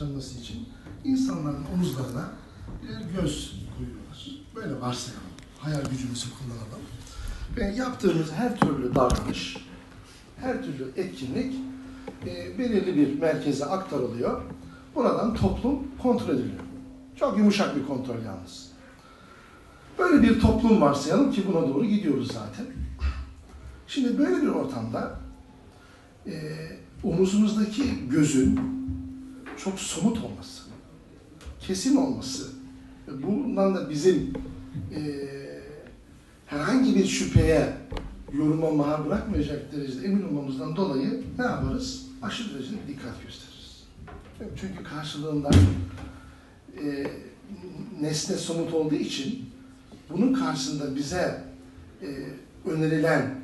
yaşanması için insanların omuzlarına bir göz koyuyorlar. Böyle varsayalım. Hayal gücümüzü kullanalım. Ve yaptığımız her türlü davranış, her türlü etkinlik e, belirli bir merkeze aktarılıyor. Buradan toplum kontrol ediliyor. Çok yumuşak bir kontrol yalnız. Böyle bir toplum varsayalım ki buna doğru gidiyoruz zaten. Şimdi böyle bir ortamda e, omuzumuzdaki gözün çok somut olması, kesin olması, bundan da bizim e, herhangi bir şüpheye, yoruma mahal bırakmayacak derecede emin olmamızdan dolayı ne yaparız? Aşırı derecede dikkat gösteririz. Çünkü karşılığında e, nesne somut olduğu için bunun karşısında bize e, önerilen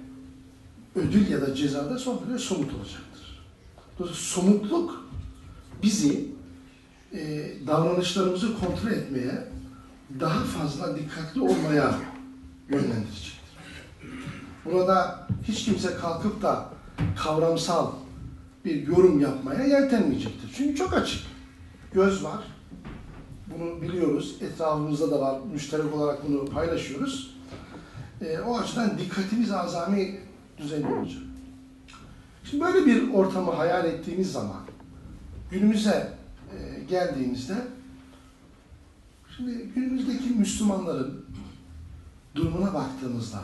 ödül ya da ceza da son derece somut olacaktır. Dolayısıyla somutluk bizi e, davranışlarımızı kontrol etmeye, daha fazla dikkatli olmaya yönlendirecektir. Burada hiç kimse kalkıp da kavramsal bir yorum yapmaya yeltenmeyecektir. Çünkü çok açık. Göz var. Bunu biliyoruz. Etrafımızda da var. Müşterek olarak bunu paylaşıyoruz. E, o açıdan dikkatimiz azami düzeyde olacak. Şimdi böyle bir ortamı hayal ettiğimiz zaman günümüze e, geldiğimizde şimdi günümüzdeki Müslümanların durumuna baktığımızda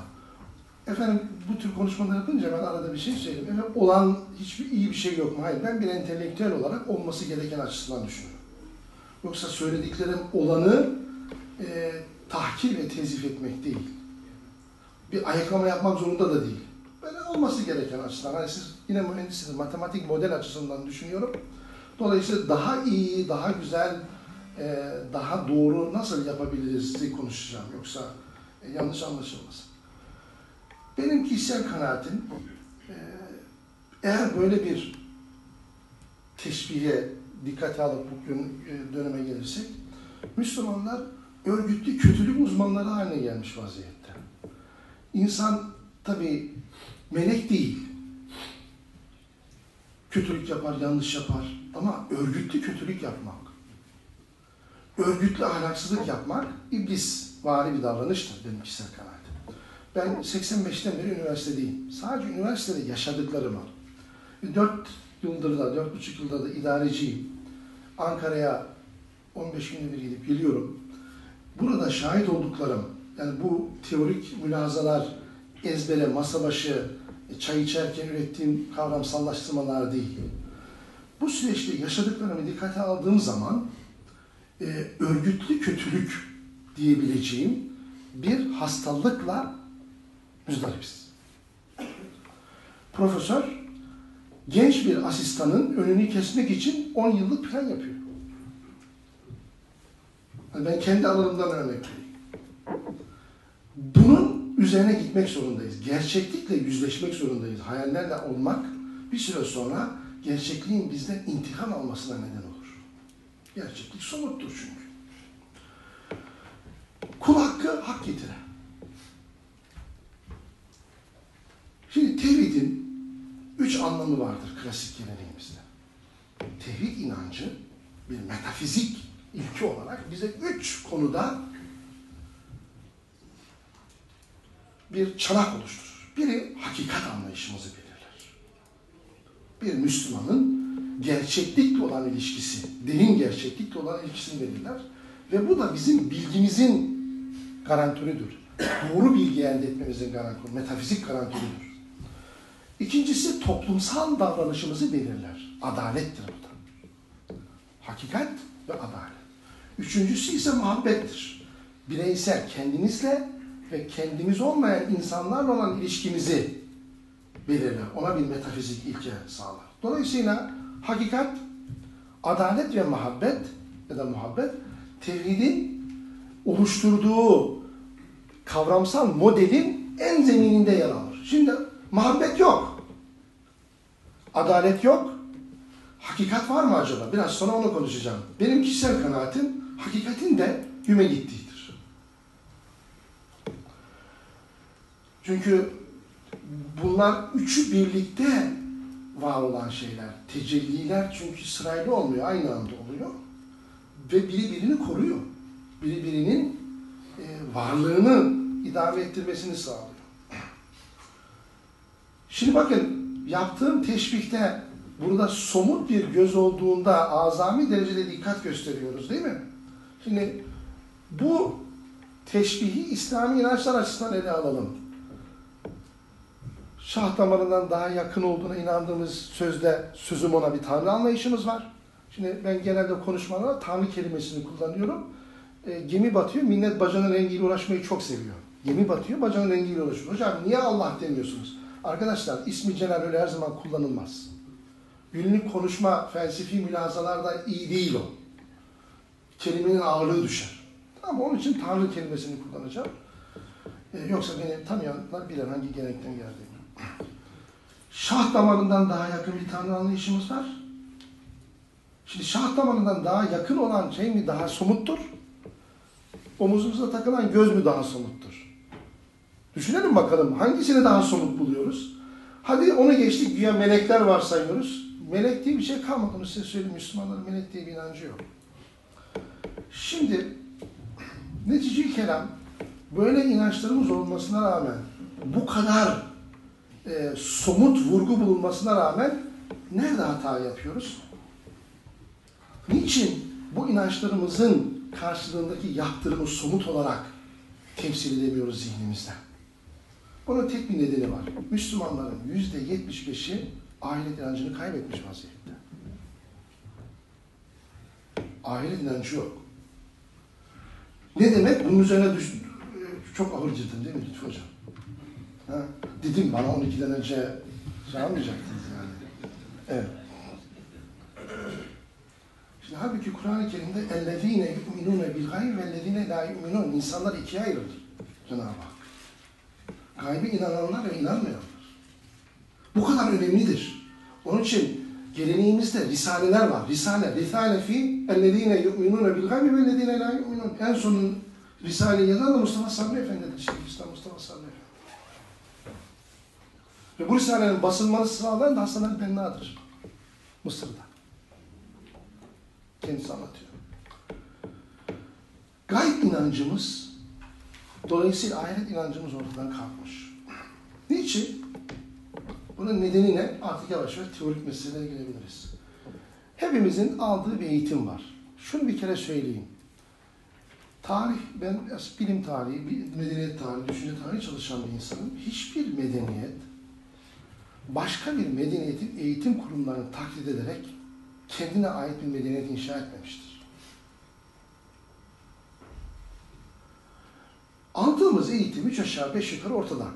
efendim bu tür konuşmalar yapınca ben arada bir şey söyleyeyim. Efendim, olan hiçbir iyi bir şey yok mu? Hayır. Ben bir entelektüel olarak olması gereken açısından düşünüyorum. Yoksa söylediklerim olanı e, tahkir ve tezif etmek değil. Bir ayaklama yapmak zorunda da değil. Böyle olması gereken açıdan. Hani siz yine mühendisiniz, matematik model açısından düşünüyorum. Dolayısıyla daha iyi, daha güzel, e, daha doğru nasıl yapabiliriz diye konuşacağım. Yoksa e, yanlış anlaşılmasın. Benim kişisel kanaatim e, eğer böyle bir teşbihe dikkate alıp bugün döneme gelirsek Müslümanlar örgütlü kötülük uzmanları haline gelmiş vaziyette. İnsan tabi melek değil. Kötülük yapar, yanlış yapar. Ama örgütlü kötülük yapmak, örgütlü ahlaksızlık yapmak iblis vari bir davranıştır benim kişisel kanaatim. Ben 85'ten beri üniversitedeyim. Sadece üniversitede yaşadıklarım var. 4 yıldır da, 4,5 yıldır da idareciyim. Ankara'ya 15 günde bir gidip geliyorum. Burada şahit olduklarım, yani bu teorik mülazalar, ezbere, masa başı, çay içerken ürettiğim kavramsallaştırmalar değil. Bu süreçte yaşadıklarımı dikkate aldığım zaman e, örgütlü kötülük diyebileceğim bir hastalıkla müzdaripiz. Profesör genç bir asistanın önünü kesmek için 10 yıllık plan yapıyor. Yani ben kendi alanımdan örnek vereyim. Bunun üzerine gitmek zorundayız. Gerçeklikle yüzleşmek zorundayız. Hayallerle olmak bir süre sonra gerçekliğin bizden intikam almasına neden olur. Gerçeklik somuttur çünkü. Kul hakkı hak getire. Şimdi tevhidin üç anlamı vardır klasik geleneğimizde. Tevhid inancı bir metafizik ilki olarak bize üç konuda bir çanak oluşturur. Biri hakikat anlayışımızı belirler. Bir Müslümanın gerçeklikle olan ilişkisi, derin gerçeklikle olan ilişkisini belirler. Ve bu da bizim bilgimizin garantörüdür. Doğru bilgi elde etmemizin garantörü, metafizik garantörüdür. İkincisi toplumsal davranışımızı belirler. Adalettir bu da. Hakikat ve adalet. Üçüncüsü ise muhabbettir. Bireysel, kendimizle ve kendimiz olmayan insanlarla olan ilişkimizi belirler. Ona bir metafizik ilke sağlar. Dolayısıyla hakikat, adalet ve muhabbet ya da muhabbet tevhidin oluşturduğu kavramsal modelin en zemininde yer alır. Şimdi muhabbet yok. Adalet yok. Hakikat var mı acaba? Biraz sonra onu konuşacağım. Benim kişisel kanaatim hakikatin de güme gittiğidir. Çünkü bunlar üçü birlikte var olan şeyler. Tecelliler çünkü sırayla olmuyor, aynı anda oluyor. Ve biri birini koruyor. Biri birinin e, varlığını idame ettirmesini sağlıyor. Şimdi bakın yaptığım teşbihte burada somut bir göz olduğunda azami derecede dikkat gösteriyoruz değil mi? Şimdi bu teşbihi İslami inançlar açısından ele alalım. Şah damarından daha yakın olduğuna inandığımız sözde sözüm ona bir tanrı anlayışımız var. Şimdi ben genelde konuşmalarda tanrı kelimesini kullanıyorum. E, gemi batıyor, millet bacanın rengiyle uğraşmayı çok seviyor. Gemi batıyor, bacanın rengiyle uğraşıyor. Hocam niye Allah demiyorsunuz? Arkadaşlar ismi celal öyle her zaman kullanılmaz. Günlük konuşma, felsefi mülazalarda iyi değil o. Kelimenin ağırlığı düşer. Ama onun için Tanrı kelimesini kullanacağım. Ee, yoksa beni tanıyanlar bilir hangi gelenekten geldiğimi. Şah damarından daha yakın bir Tanrı anlayışımız var. Şimdi şah damarından daha yakın olan şey mi daha somuttur? Omuzumuza takılan göz mü daha somuttur? Düşünelim bakalım hangisini daha somut buluyoruz? Hadi onu geçtik güya melekler varsayıyoruz. Melek diye bir şey kalmadı. Onu size söyleyeyim. Müslümanların melek diye bir inancı yok. Şimdi netice kelam böyle inançlarımız olmasına rağmen bu kadar e, somut vurgu bulunmasına rağmen nerede hata yapıyoruz? Niçin bu inançlarımızın karşılığındaki yaptırımı somut olarak temsil edemiyoruz zihnimizde? Bunun tek bir nedeni var. Müslümanların yüzde yetmiş beşi ahiret inancını kaybetmiş vaziyette. Ahiret inancı yok. Ne demek? Bunun üzerine düş... Çok ağır cidden değil mi Lütfü Hocam? Ha? Dedim bana 12'den önce şey almayacaktınız yani. Evet. Şimdi halbuki Kur'an-ı Kerim'de اَلَّذ۪ينَ يُؤْمِنُونَ بِالْغَيْبِ وَالَّذ۪ينَ لَا يُؤْمِنُونَ İnsanlar ikiye ayrılır Cenab-ı Hak. Gaybe inananlar ve inanmayanlar. Bu kadar önemlidir. Onun için geleneğimizde risaleler var. Risale, risale fi اَلَّذ۪ينَ يُؤْمِنُونَ بِالْغَيْبِ وَالَّذ۪ينَ لَا يُؤْمِنُونَ En sonun Risale-i yazan da Mustafa Sabri Efendi'dir. Şeyhülislam Mustafa Sabri Efendi. Ve bu Risale'nin basılması sağlayan da Hasan el-Benna'dır. Mısır'da. Kendisi anlatıyor. Gayb inancımız, dolayısıyla ahiret inancımız ortadan kalkmış. Niçin? Bunun nedeni ne? Artık yavaş yavaş teorik meselelere gelebiliriz. Hepimizin aldığı bir eğitim var. Şunu bir kere söyleyeyim. Tarih, ben bilim tarihi, medeniyet tarihi, düşünce tarihi çalışan bir insanım. Hiçbir medeniyet başka bir medeniyetin eğitim kurumlarını taklit ederek kendine ait bir medeniyet inşa etmemiştir. Aldığımız eğitim üç aşağı beş yukarı ortada.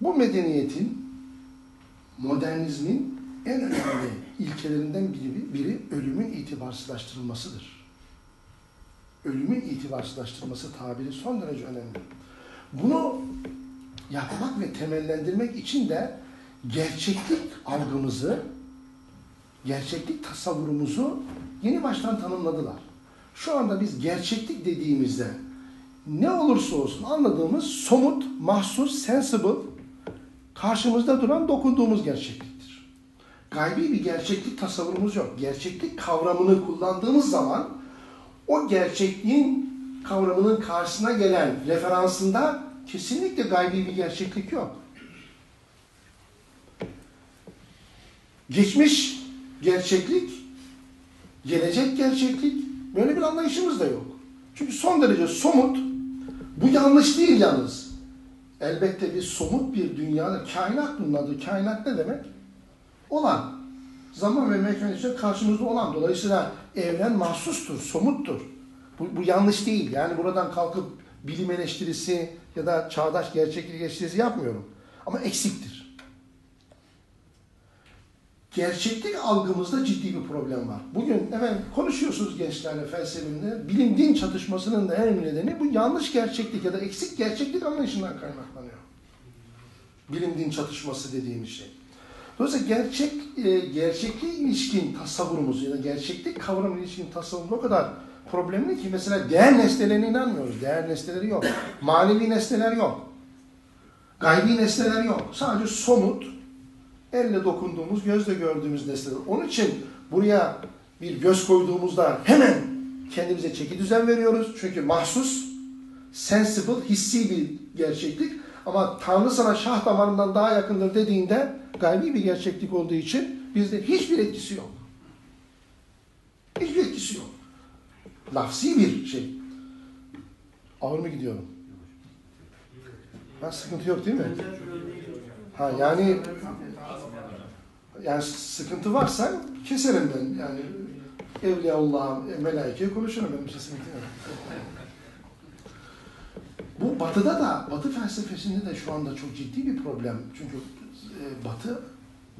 Bu medeniyetin, modernizmin en önemli ilkelerinden biri, biri ölümün itibarsızlaştırılmasıdır. Ölümün itibarsızlaştırılması tabiri son derece önemli. Bunu yapmak ve temellendirmek için de gerçeklik algımızı, gerçeklik tasavvurumuzu yeni baştan tanımladılar. Şu anda biz gerçeklik dediğimizde ne olursa olsun anladığımız somut, mahsus, sensible, karşımızda duran dokunduğumuz gerçekliktir. Gaybi bir gerçeklik tasavvurumuz yok. Gerçeklik kavramını kullandığımız zaman o gerçekliğin kavramının karşısına gelen referansında kesinlikle gaybi bir gerçeklik yok. Geçmiş gerçeklik, gelecek gerçeklik böyle bir anlayışımız da yok. Çünkü son derece somut, bu yanlış değil yalnız. Elbette bir somut bir dünyada, kainat bunun adı. Kainat ne demek? Olan. Zaman ve mekan için karşımızda olan. Dolayısıyla evren mahsustur, somuttur. Bu, bu yanlış değil. Yani buradan kalkıp bilim eleştirisi ya da çağdaş gerçeklik eleştirisi yapmıyorum. Ama eksiktir. Gerçeklik algımızda ciddi bir problem var. Bugün efendim konuşuyorsunuz gençlerle felsefinde. Bilim din çatışmasının da en önemli nedeni bu yanlış gerçeklik ya da eksik gerçeklik anlayışından kaynaklanıyor. Bilim din çatışması dediğimiz şey. Dolayısıyla gerçek e, gerçekliğe ilişkin tasavvurumuz ya da gerçeklik kavramı ilişkin tasavvurumuz o kadar problemli ki mesela değer nesnelerine inanmıyoruz. Değer nesneleri yok. Manevi nesneler yok. Gaybi nesneler yok. Sadece somut, Elle dokunduğumuz, gözle gördüğümüz nesneler. Onun için buraya bir göz koyduğumuzda hemen kendimize çeki düzen veriyoruz. Çünkü mahsus, sensible, hissi bir gerçeklik. Ama Tanrı sana şah damarından daha yakındır dediğinde gaybi bir gerçeklik olduğu için bizde hiçbir etkisi yok. Hiçbir etkisi yok. Lafsi bir şey. Ağır mı gidiyorum? Ha, sıkıntı yok değil mi? Ha yani yani sıkıntı varsa keserim ben. Yani Evliyaullah, melaikeye konuşurum benim için sıkıntı yok. Bu batıda da, batı felsefesinde de şu anda çok ciddi bir problem. Çünkü e, batı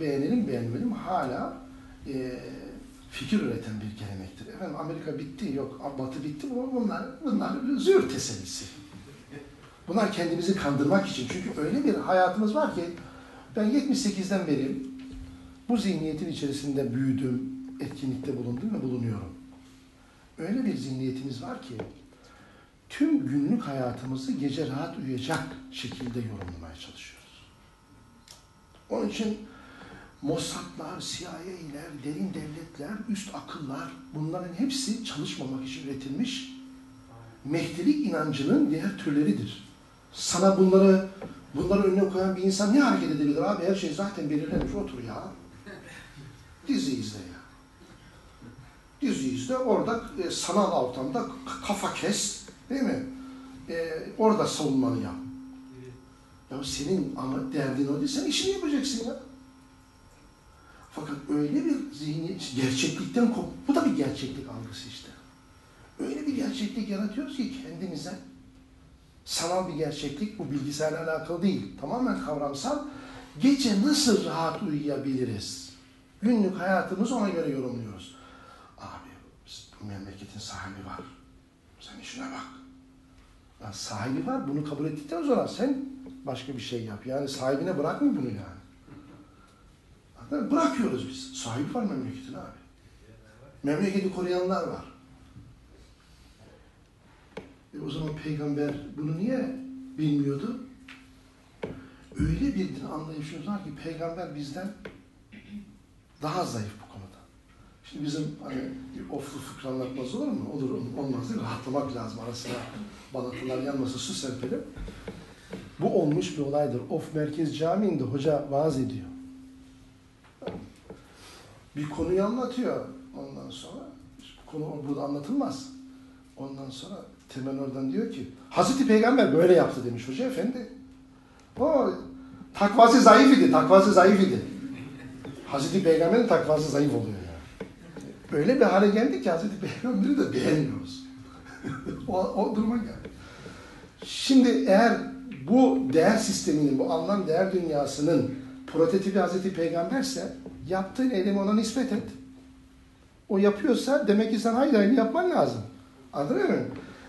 beğenelim beğenmeyelim hala e, fikir üreten bir gelenektir. Efendim Amerika bitti, yok batı bitti. Bunlar, bunlar zür tesellisi. Bunlar kendimizi kandırmak için. Çünkü öyle bir hayatımız var ki ben 78'den beri bu zihniyetin içerisinde büyüdüm, etkinlikte bulundum ve bulunuyorum. Öyle bir zihniyetimiz var ki tüm günlük hayatımızı gece rahat uyuyacak şekilde yorumlamaya çalışıyoruz. Onun için Mossad'lar, CIA'ler, derin devletler, üst akıllar bunların hepsi çalışmamak için üretilmiş Mehdilik inancının diğer türleridir. Sana bunları bunları önüne koyan bir insan ne hareket edebilir abi? Her şey zaten belirlenmiş. Otur ya. Dizi izle ya. Dizi izle. Orada e, sanal ortamda kafa kes. Değil mi? E, orada savunmanı yap. Ya senin ama derdin o değil. Sen işini yapacaksın ya. Fakat öyle bir zihni, gerçeklikten kop. Bu da bir gerçeklik algısı işte. Öyle bir gerçeklik yaratıyoruz ki kendimize. Sanal bir gerçeklik, bu bilgisayarla alakalı değil. Tamamen kavramsal. Gece nasıl rahat uyuyabiliriz? Günlük hayatımızı ona göre yorumluyoruz. Abi bu memleketin sahibi var. Sen işine bak. Ya sahibi var. Bunu kabul ettikten sonra sen başka bir şey yap. Yani sahibine bırakma bunu yani. Bırakıyoruz biz. Sahibi var memleketin abi. Memleketi koruyanlar var. E o zaman peygamber bunu niye bilmiyordu? Öyle bir din anlayışımız var ki peygamber bizden daha zayıf bu konuda. Şimdi bizim hani oflu fıkra anlatmaz olur mu? Olur olmaz değil mi? Rahatlamak lazım arasına balatılar yanmasa su serpelim. Bu olmuş bir olaydır. Of Merkez Camii'nde hoca vaaz ediyor. Bir konuyu anlatıyor ondan sonra. Konu burada anlatılmaz. Ondan sonra Temel oradan diyor ki Hazreti Peygamber böyle yaptı demiş hoca efendi. O takvası zayıf idi, takvası zayıf idi. Hazreti Peygamber'in takvası zayıf oluyor yani. Öyle bir hale geldi ki Hazreti Peygamber'i de beğenmiyoruz. o, o duruma geldi. Şimdi eğer bu değer sisteminin, bu anlam değer dünyasının prototipi Hazreti Peygamberse yaptığın eylemi ona nispet et. O yapıyorsa demek ki sen hayır aynı yapman lazım. Anladın mı?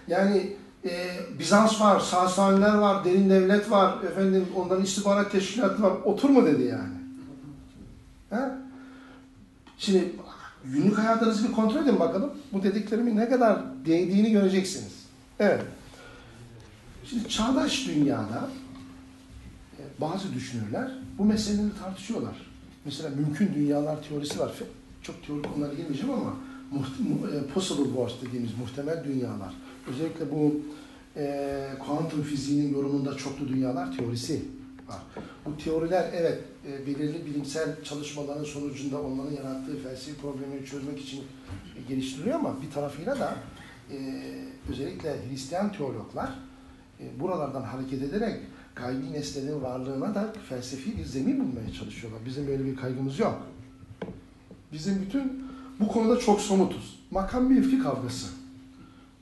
Yani e, Bizans var, Sasaniler var, derin devlet var, efendim onların istihbarat teşkilatı var. Otur mu dedi yani. Ha? Şimdi günlük hayatınızı bir kontrol edin bakalım. Bu dediklerimin ne kadar değdiğini göreceksiniz. Evet. Şimdi çağdaş dünyada e, bazı düşünürler bu meseleleri tartışıyorlar. Mesela mümkün dünyalar teorisi var. Çok teorik konulara girmeyeceğim ama e, possible worlds dediğimiz muhtemel dünyalar. Özellikle bu e, kuantum fiziğinin yorumunda çoklu dünyalar teorisi var. Bu teoriler evet e, belirli bilimsel çalışmaların sonucunda onların yarattığı felsefi problemleri çözmek için e, geliştiriliyor ama bir tarafıyla da e, özellikle Hristiyan teologlar e, buralardan hareket ederek gaybi nesnelerin varlığına da felsefi bir zemin bulmaya çalışıyorlar. Bizim böyle bir kaygımız yok. Bizim bütün bu konuda çok somutuz. Makam mevki kavgası.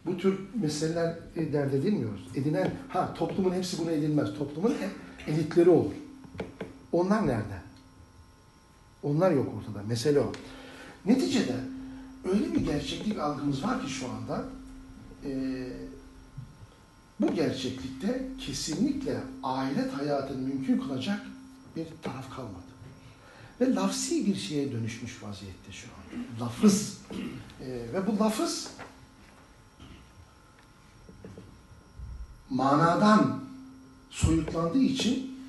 Bu tür meseleler dert edilmiyoruz. Edinen, ha toplumun hepsi buna edilmez. Toplumun elitleri olur. Onlar nerede? Onlar yok ortada. Mesele o. Neticede öyle bir gerçeklik algımız var ki şu anda e, bu gerçeklikte kesinlikle ahiret hayatını mümkün kılacak bir taraf kalmadı. Ve lafsi bir şeye dönüşmüş vaziyette şu an. Lafız. E, ve bu lafız manadan soyutlandığı için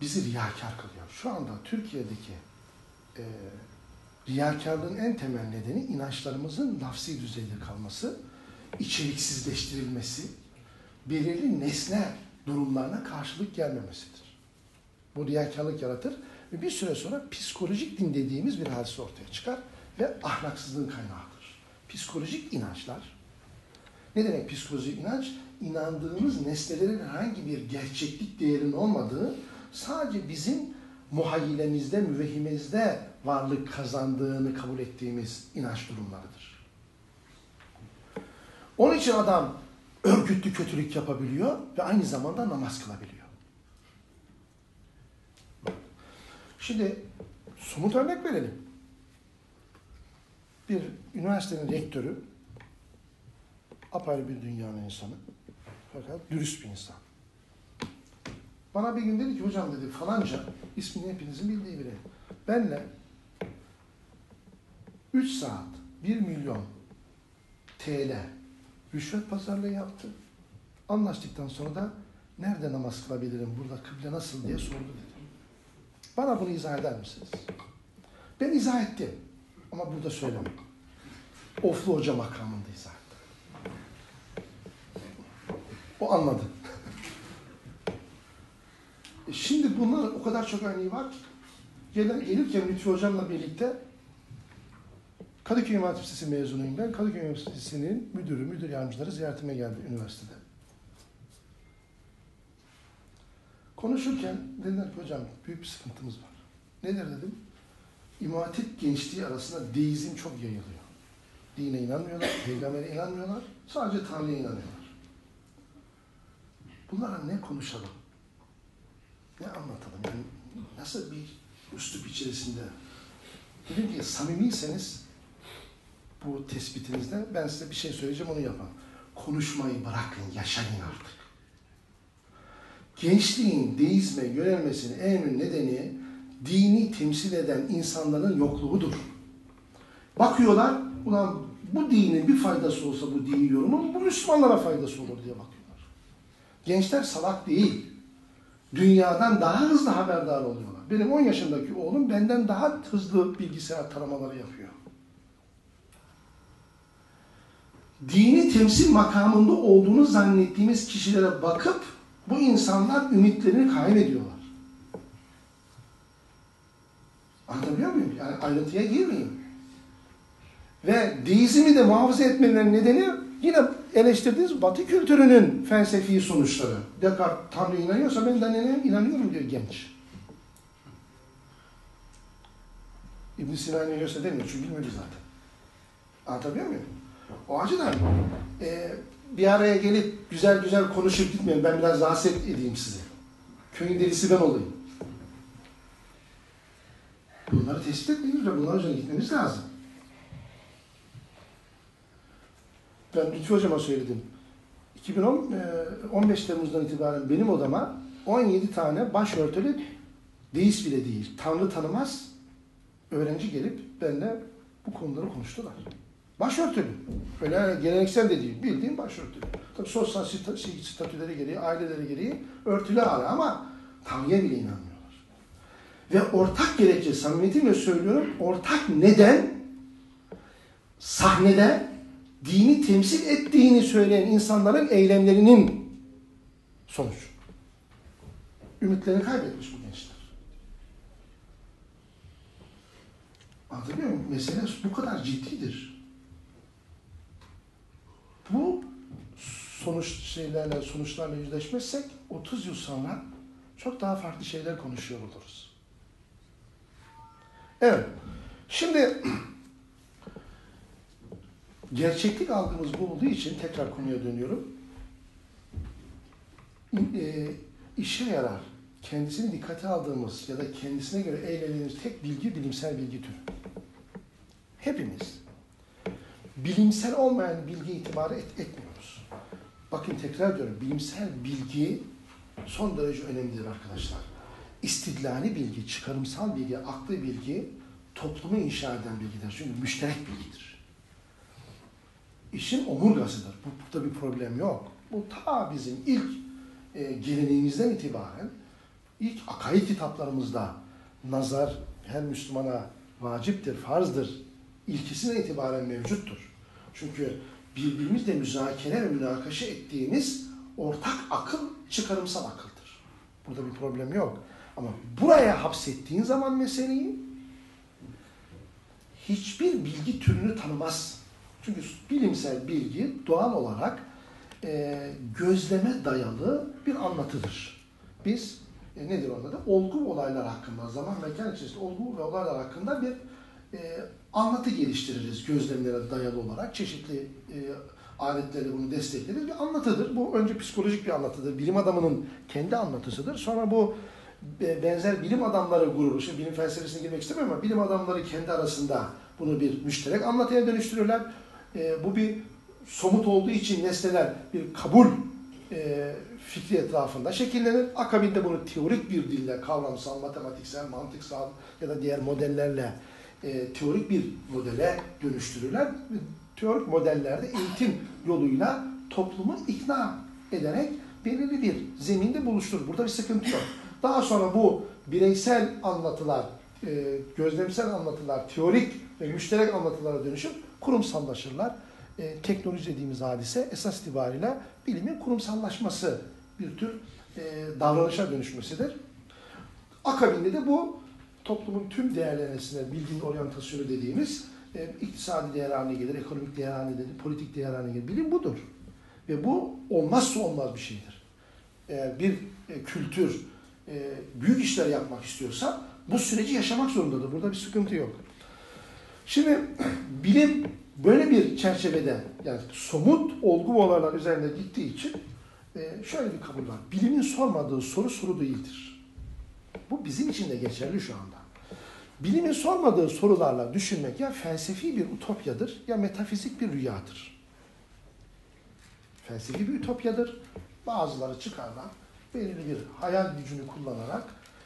bizi riyakar kılıyor. Şu anda Türkiye'deki e, riyakarlığın en temel nedeni inançlarımızın lafsi düzeyde kalması, içeriksizleştirilmesi, belirli nesne durumlarına karşılık gelmemesidir. Bu riyakarlık yaratır ve bir süre sonra psikolojik din dediğimiz bir hadise ortaya çıkar ve ahlaksızlığın kaynağıdır. Psikolojik inançlar, ne demek psikolojik inanç? İnandığımız nesnelerin herhangi bir gerçeklik değerinin olmadığı, sadece bizim muhayyilemizde, müvehimizde varlık kazandığını kabul ettiğimiz inanç durumlarıdır. Onun için adam örgütlü kötülük yapabiliyor ve aynı zamanda namaz kılabiliyor. Şimdi somut örnek verelim. Bir üniversitenin rektörü apayrı bir dünyanın insanı. Fakat dürüst bir insan. Bana bir gün dedi ki hocam dedi falanca ismini hepinizin bildiği biri. Benle 3 saat 1 milyon TL rüşvet pazarlığı yaptı. Anlaştıktan sonra da nerede namaz kılabilirim, burada kıble nasıl diye sordu dedi. Bana bunu izah eder misiniz? Ben izah ettim. Ama burada söylemem. Oflu Hoca makamında izah ettim. O anladı. E şimdi bunların o kadar çok örneği var ki. Gel, gelirken Lütfü Hocam'la birlikte Kadıköy İmam Lisesi mezunuyum ben. Kadıköy İmam Hatip müdürü, müdür yardımcıları ziyaretime geldi üniversitede. Konuşurken dediler ki hocam büyük bir sıkıntımız var. Nedir dedim. İmam Hatip gençliği arasında deizm çok yayılıyor. Dine inanmıyorlar, peygambere inanmıyorlar, sadece Tanrı'ya inanıyorlar. Bunlara ne konuşalım? Ne anlatalım? Yani nasıl bir üslup içerisinde? Dedim ki samimiyseniz bu tespitinizde ben size bir şey söyleyeceğim onu yapın. Konuşmayı bırakın, yaşayın artık. Gençliğin deizme yönelmesinin en önemli nedeni dini temsil eden insanların yokluğudur. Bakıyorlar, ulan bu dinin bir faydası olsa bu dini yorumun bu Müslümanlara faydası olur diye bakıyorlar. Gençler salak değil. Dünyadan daha hızlı haberdar oluyorlar. Benim 10 yaşındaki oğlum benden daha hızlı bilgisayar taramaları yapıyor. Dini temsil makamında olduğunu zannettiğimiz kişilere bakıp bu insanlar ümitlerini kaybediyorlar. Anlatabiliyor muyum? Yani ayrıntıya girmeyeyim. Ve deizmi de muhafaza etmelerinin nedeni yine eleştirdiğiniz Batı kültürünün felsefi sonuçları. Descartes Tanrı'ya inanıyorsa ben de inanıyorum diyor genç. İbn Sina inanıyorsa demiyor çünkü bilmedi zaten. Anlatabiliyor muyum? O açıdan e, bir araya gelip güzel güzel konuşup gitmeyin. Ben biraz rahatsız edeyim sizi. Köyün delisi ben olayım. Bunları tespit etmemiz ve bunlar üzerine gitmemiz lazım. Ben Lütfü Hocam'a söyledim. 2010, 15 Temmuz'dan itibaren benim odama 17 tane başörtülü deist bile değil, Tanrı tanımaz öğrenci gelip benimle bu konuları konuştular. Başörtülü. Öyle geleneksel de değil. Bildiğin başörtülü. Tabii sosyal statüleri gereği, aileleri gereği örtülü hali ama Tanrı'ya bile inanmıyorlar. Ve ortak gerekçe, samimiyetimle söylüyorum, ortak neden sahnede dini temsil ettiğini söyleyen insanların eylemlerinin sonuç. Ümitlerini kaybetmiş bu gençler. Anlatabiliyor muyum? Mesele bu kadar ciddidir. Bu sonuç şeylerle, sonuçlarla yüzleşmezsek 30 yıl sonra çok daha farklı şeyler konuşuyor oluruz. Evet. Şimdi gerçeklik algımız bu olduğu için tekrar konuya dönüyorum. E, işe yarar, kendisini dikkate aldığımız ya da kendisine göre eğlendiğimiz tek bilgi bilimsel bilgi türü. Hepimiz bilimsel olmayan bilgi itibarı et, etmiyoruz. Bakın tekrar diyorum, bilimsel bilgi son derece önemlidir arkadaşlar. İstidlali bilgi, çıkarımsal bilgi, aklı bilgi toplumu inşa eden bilgidir. Çünkü müşterek bilgidir. İşin omurgasıdır. Bu, burada bir problem yok. Bu ta bizim ilk e, geleneğimizden itibaren ilk akaid kitaplarımızda nazar her Müslümana vaciptir, farzdır ilkesine itibaren mevcuttur. Çünkü birbirimizle müzakere ve münakaşa ettiğimiz ortak akıl çıkarımsal akıldır. Burada bir problem yok. Ama buraya hapsettiğin zaman meseleyi hiçbir bilgi türünü tanımaz. Çünkü bilimsel bilgi doğal olarak e, gözleme dayalı bir anlatıdır. Biz e, nedir onun adı? Olgu olaylar hakkında, zaman mekan içerisinde olgu ve olaylar hakkında bir e, anlatı geliştiririz gözlemlere dayalı olarak. Çeşitli e, aletlerle bunu destekleriz. Bir anlatıdır. Bu önce psikolojik bir anlatıdır. Bilim adamının kendi anlatısıdır. Sonra bu benzer bilim adamları grubu, şimdi bilim felsefesine girmek istemiyorum ama bilim adamları kendi arasında bunu bir müşterek anlatıya dönüştürürler. E, bu bir somut olduğu için nesneler bir kabul e, fikri etrafında şekillenir. Akabinde bunu teorik bir dille, kavramsal, matematiksel, mantıksal ya da diğer modellerle e, teorik bir modele dönüştürürler. Teorik modellerde eğitim yoluyla toplumu ikna ederek belirli bir zeminde buluşturur. Burada bir sıkıntı yok. Daha sonra bu bireysel anlatılar, e, gözlemsel anlatılar, teorik ve müşterek anlatılara dönüşüp kurumsallaşırlar. E, teknoloji dediğimiz hadise esas itibariyle bilimin kurumsallaşması bir tür e, davranışa dönüşmesidir. Akabinde de bu toplumun tüm değerlenmesine, bilginin oryantasyonu dediğimiz e, iktisadi değer haline gelir, ekonomik değer haline gelir, politik değer haline gelir. Bilim budur. Ve bu olmazsa olmaz bir şeydir. Eğer bir e, kültür e, büyük işler yapmak istiyorsa bu süreci yaşamak zorundadır. Burada bir sıkıntı yok. Şimdi bilim böyle bir çerçevede yani somut olgu ve olaylar üzerinde gittiği için e, şöyle bir kabul var. Bilimin sormadığı soru soru değildir. Bu bizim için de geçerli şu anda. Bilimin sormadığı sorularla düşünmek ya felsefi bir utopyadır ya metafizik bir rüyadır. Felsefi bir ütopyadır. Bazıları çıkarlar, belirli bir hayal gücünü kullanarak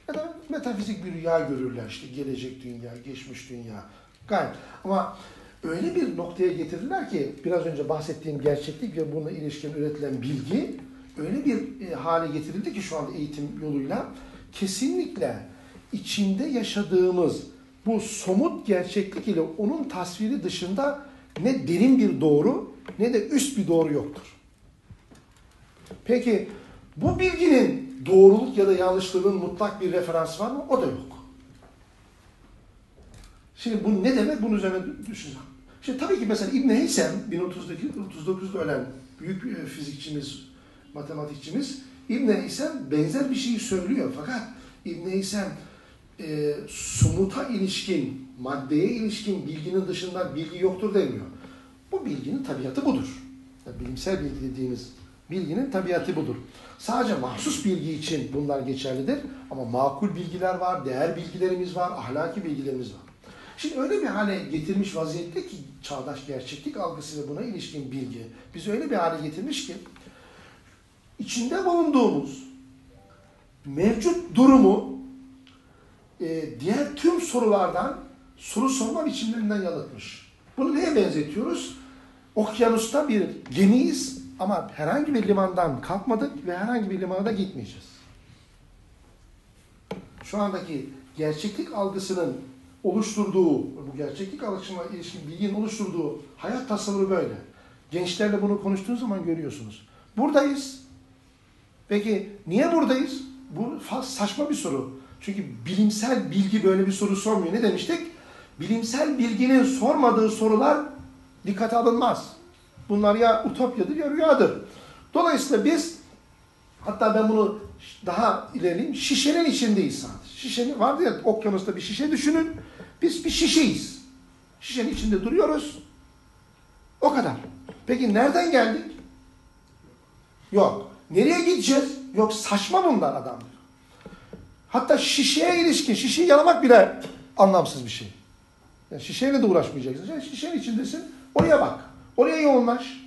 ya da metafizik bir rüya görürler. işte gelecek dünya, geçmiş dünya. Gayet. Ama öyle bir noktaya getirirler ki biraz önce bahsettiğim gerçeklik ve buna ilişkin üretilen bilgi öyle bir e, hale getirildi ki şu anda eğitim yoluyla kesinlikle içinde yaşadığımız bu somut gerçeklik ile onun tasviri dışında ne derin bir doğru ne de üst bir doğru yoktur. Peki bu bilginin doğruluk ya da yanlışlığının mutlak bir referans var mı? O da yok. Şimdi bu ne demek? Bunun üzerine düşüneceğim. Şimdi tabii ki mesela İbn Heysem 1039'da ölen büyük bir fizikçimiz, matematikçimiz İbn Heysem benzer bir şeyi söylüyor. Fakat İbn Heysem e, sumuta ilişkin, maddeye ilişkin bilginin dışında bilgi yoktur demiyor. Bu bilginin tabiatı budur. Yani bilimsel bilgi dediğimiz bilginin tabiatı budur. Sadece mahsus bilgi için bunlar geçerlidir. Ama makul bilgiler var, değer bilgilerimiz var, ahlaki bilgilerimiz var. Şimdi öyle bir hale getirmiş vaziyette ki çağdaş gerçeklik algısı ve buna ilişkin bilgi bizi öyle bir hale getirmiş ki içinde bulunduğumuz mevcut durumu e, diğer tüm sorulardan soru sorma biçimlerinden yalıtmış. Bunu neye benzetiyoruz? Okyanusta bir gemiyiz ama herhangi bir limandan kalkmadık ve herhangi bir limana da gitmeyeceğiz. Şu andaki gerçeklik algısının oluşturduğu, bu gerçeklik alışına ilişkin bilginin oluşturduğu hayat tasavvuru böyle. Gençlerle bunu konuştuğunuz zaman görüyorsunuz. Buradayız. Peki niye buradayız? Bu saçma bir soru. Çünkü bilimsel bilgi böyle bir soru sormuyor. Ne demiştik? Bilimsel bilginin sormadığı sorular dikkate alınmaz. Bunlar ya utopyadır ya rüyadır. Dolayısıyla biz hatta ben bunu daha ilerleyeyim. Şişenin içindeyiz sadece. Şişenin vardı ya okyanusta bir şişe düşünün. Biz bir şişeyiz. Şişenin içinde duruyoruz. O kadar. Peki nereden geldik? Yok. Nereye gideceğiz? Yok saçma bunlar adam. Hatta şişeye ilişkin, şişeyi yalamak bile anlamsız bir şey. Yani şişeyle de uğraşmayacaksın. Yani şişenin içindesin. Oraya bak. Oraya yoğunlaş.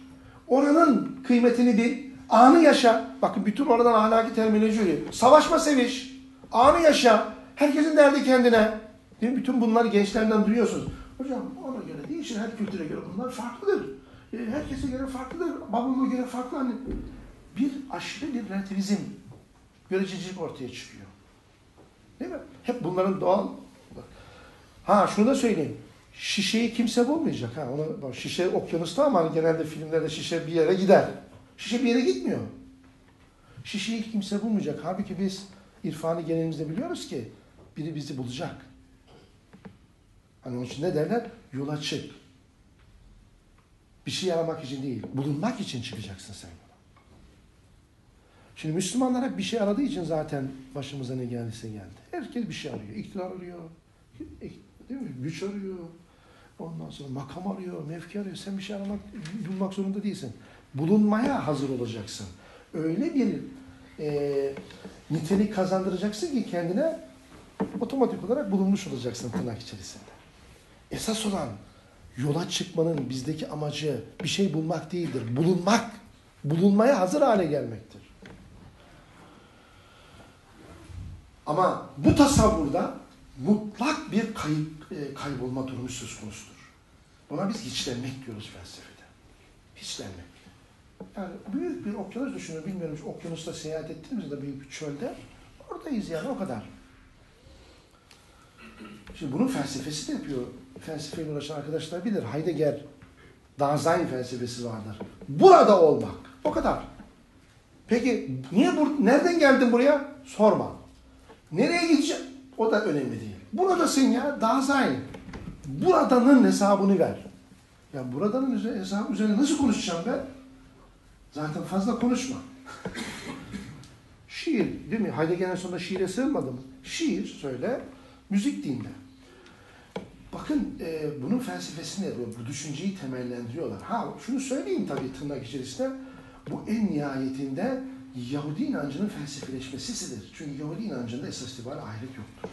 Oranın kıymetini bil. Anı yaşa. Bakın bütün oradan ahlaki terminoloji oluyor. Savaşma seviş. Anı yaşa. Herkesin derdi kendine. Değil mi? Bütün bunları gençlerden duyuyorsunuz. Hocam ona göre değişir. Her kültüre göre bunlar farklıdır. E, herkese göre farklıdır. Babama göre farklı. Hani bir aşırı bir relativizm, görececilik ortaya çıkıyor. Değil mi? Hep bunların doğal. Ha şunu da söyleyeyim. Şişeyi kimse bulmayacak. Ha, onu, şişe okyanusta ama hani genelde filmlerde şişe bir yere gider. Şişe bir yere gitmiyor. Şişeyi kimse bulmayacak. Halbuki biz irfanı genelimizde biliyoruz ki biri bizi bulacak. Hani onun için ne derler? Yola çık. Bir şey aramak için değil, bulunmak için çıkacaksın sen yola. Şimdi Müslümanlar hep bir şey aradığı için zaten başımıza ne geldiyse geldi. Herkes bir şey arıyor. İktidar arıyor. Değil mi? Güç arıyor. Ondan sonra makam arıyor, mevki arıyor. Sen bir şey aramak, bulmak zorunda değilsin. Bulunmaya hazır olacaksın. Öyle bir e, nitelik kazandıracaksın ki kendine otomatik olarak bulunmuş olacaksın tırnak içerisinde. Esas olan yola çıkmanın bizdeki amacı bir şey bulmak değildir. Bulunmak, bulunmaya hazır hale gelmektir. Ama bu tasavvurda mutlak bir kayıp, e, kaybolma durumu söz konusudur. Buna biz hiçlenmek diyoruz felsefede. Hiçlenmek. Yani büyük bir okyanus düşünün. Bilmiyorum okyanusta seyahat ettiniz de büyük bir çölde. Oradayız yani o kadar. Şimdi bunun felsefesi de yapıyor. Felsefeyle uğraşan arkadaşlar bilir. Heidegger Dasein felsefesi vardır. Burada olmak. O kadar. Peki niye bur nereden geldin buraya? Sorma. Nereye gideceksin? O da önemli değil. Buradasın ya. Dasein. Buradanın hesabını ver. Ya buradanın hesabı üzerine nasıl konuşacağım ben? Zaten fazla konuşma. Şiir değil mi? Heidegger'in sonunda şiire sığmadı mı? Şiir söyle, müzik dinle. Bakın e, bunun felsefesini yapıyor. Bu düşünceyi temellendiriyorlar. Ha şunu söyleyeyim tabii tırnak içerisinde. Bu en nihayetinde Yahudi inancının felsefeleşmesidir. Çünkü Yahudi inancında esas itibariyle ahiret yoktur.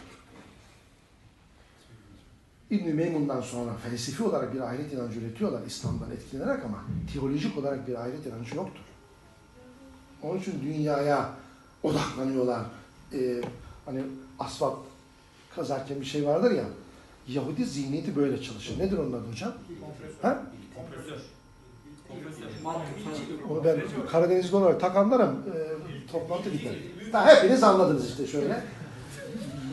İbn-i Meymun'dan sonra felsefi olarak bir ahiret inancı üretiyorlar İslam'dan etkilenerek ama teolojik olarak bir ahiret inancı yoktur. Onun için dünyaya odaklanıyorlar. Ee, hani asfalt kazarken bir şey vardır ya, Yahudi zihniyeti böyle çalışır. Nedir onun adı hocam? Ha? Kompresör. Onu ben Karadenizli olarak tak anlarım. E, toplantı biter. Ha, hepiniz anladınız işte şöyle.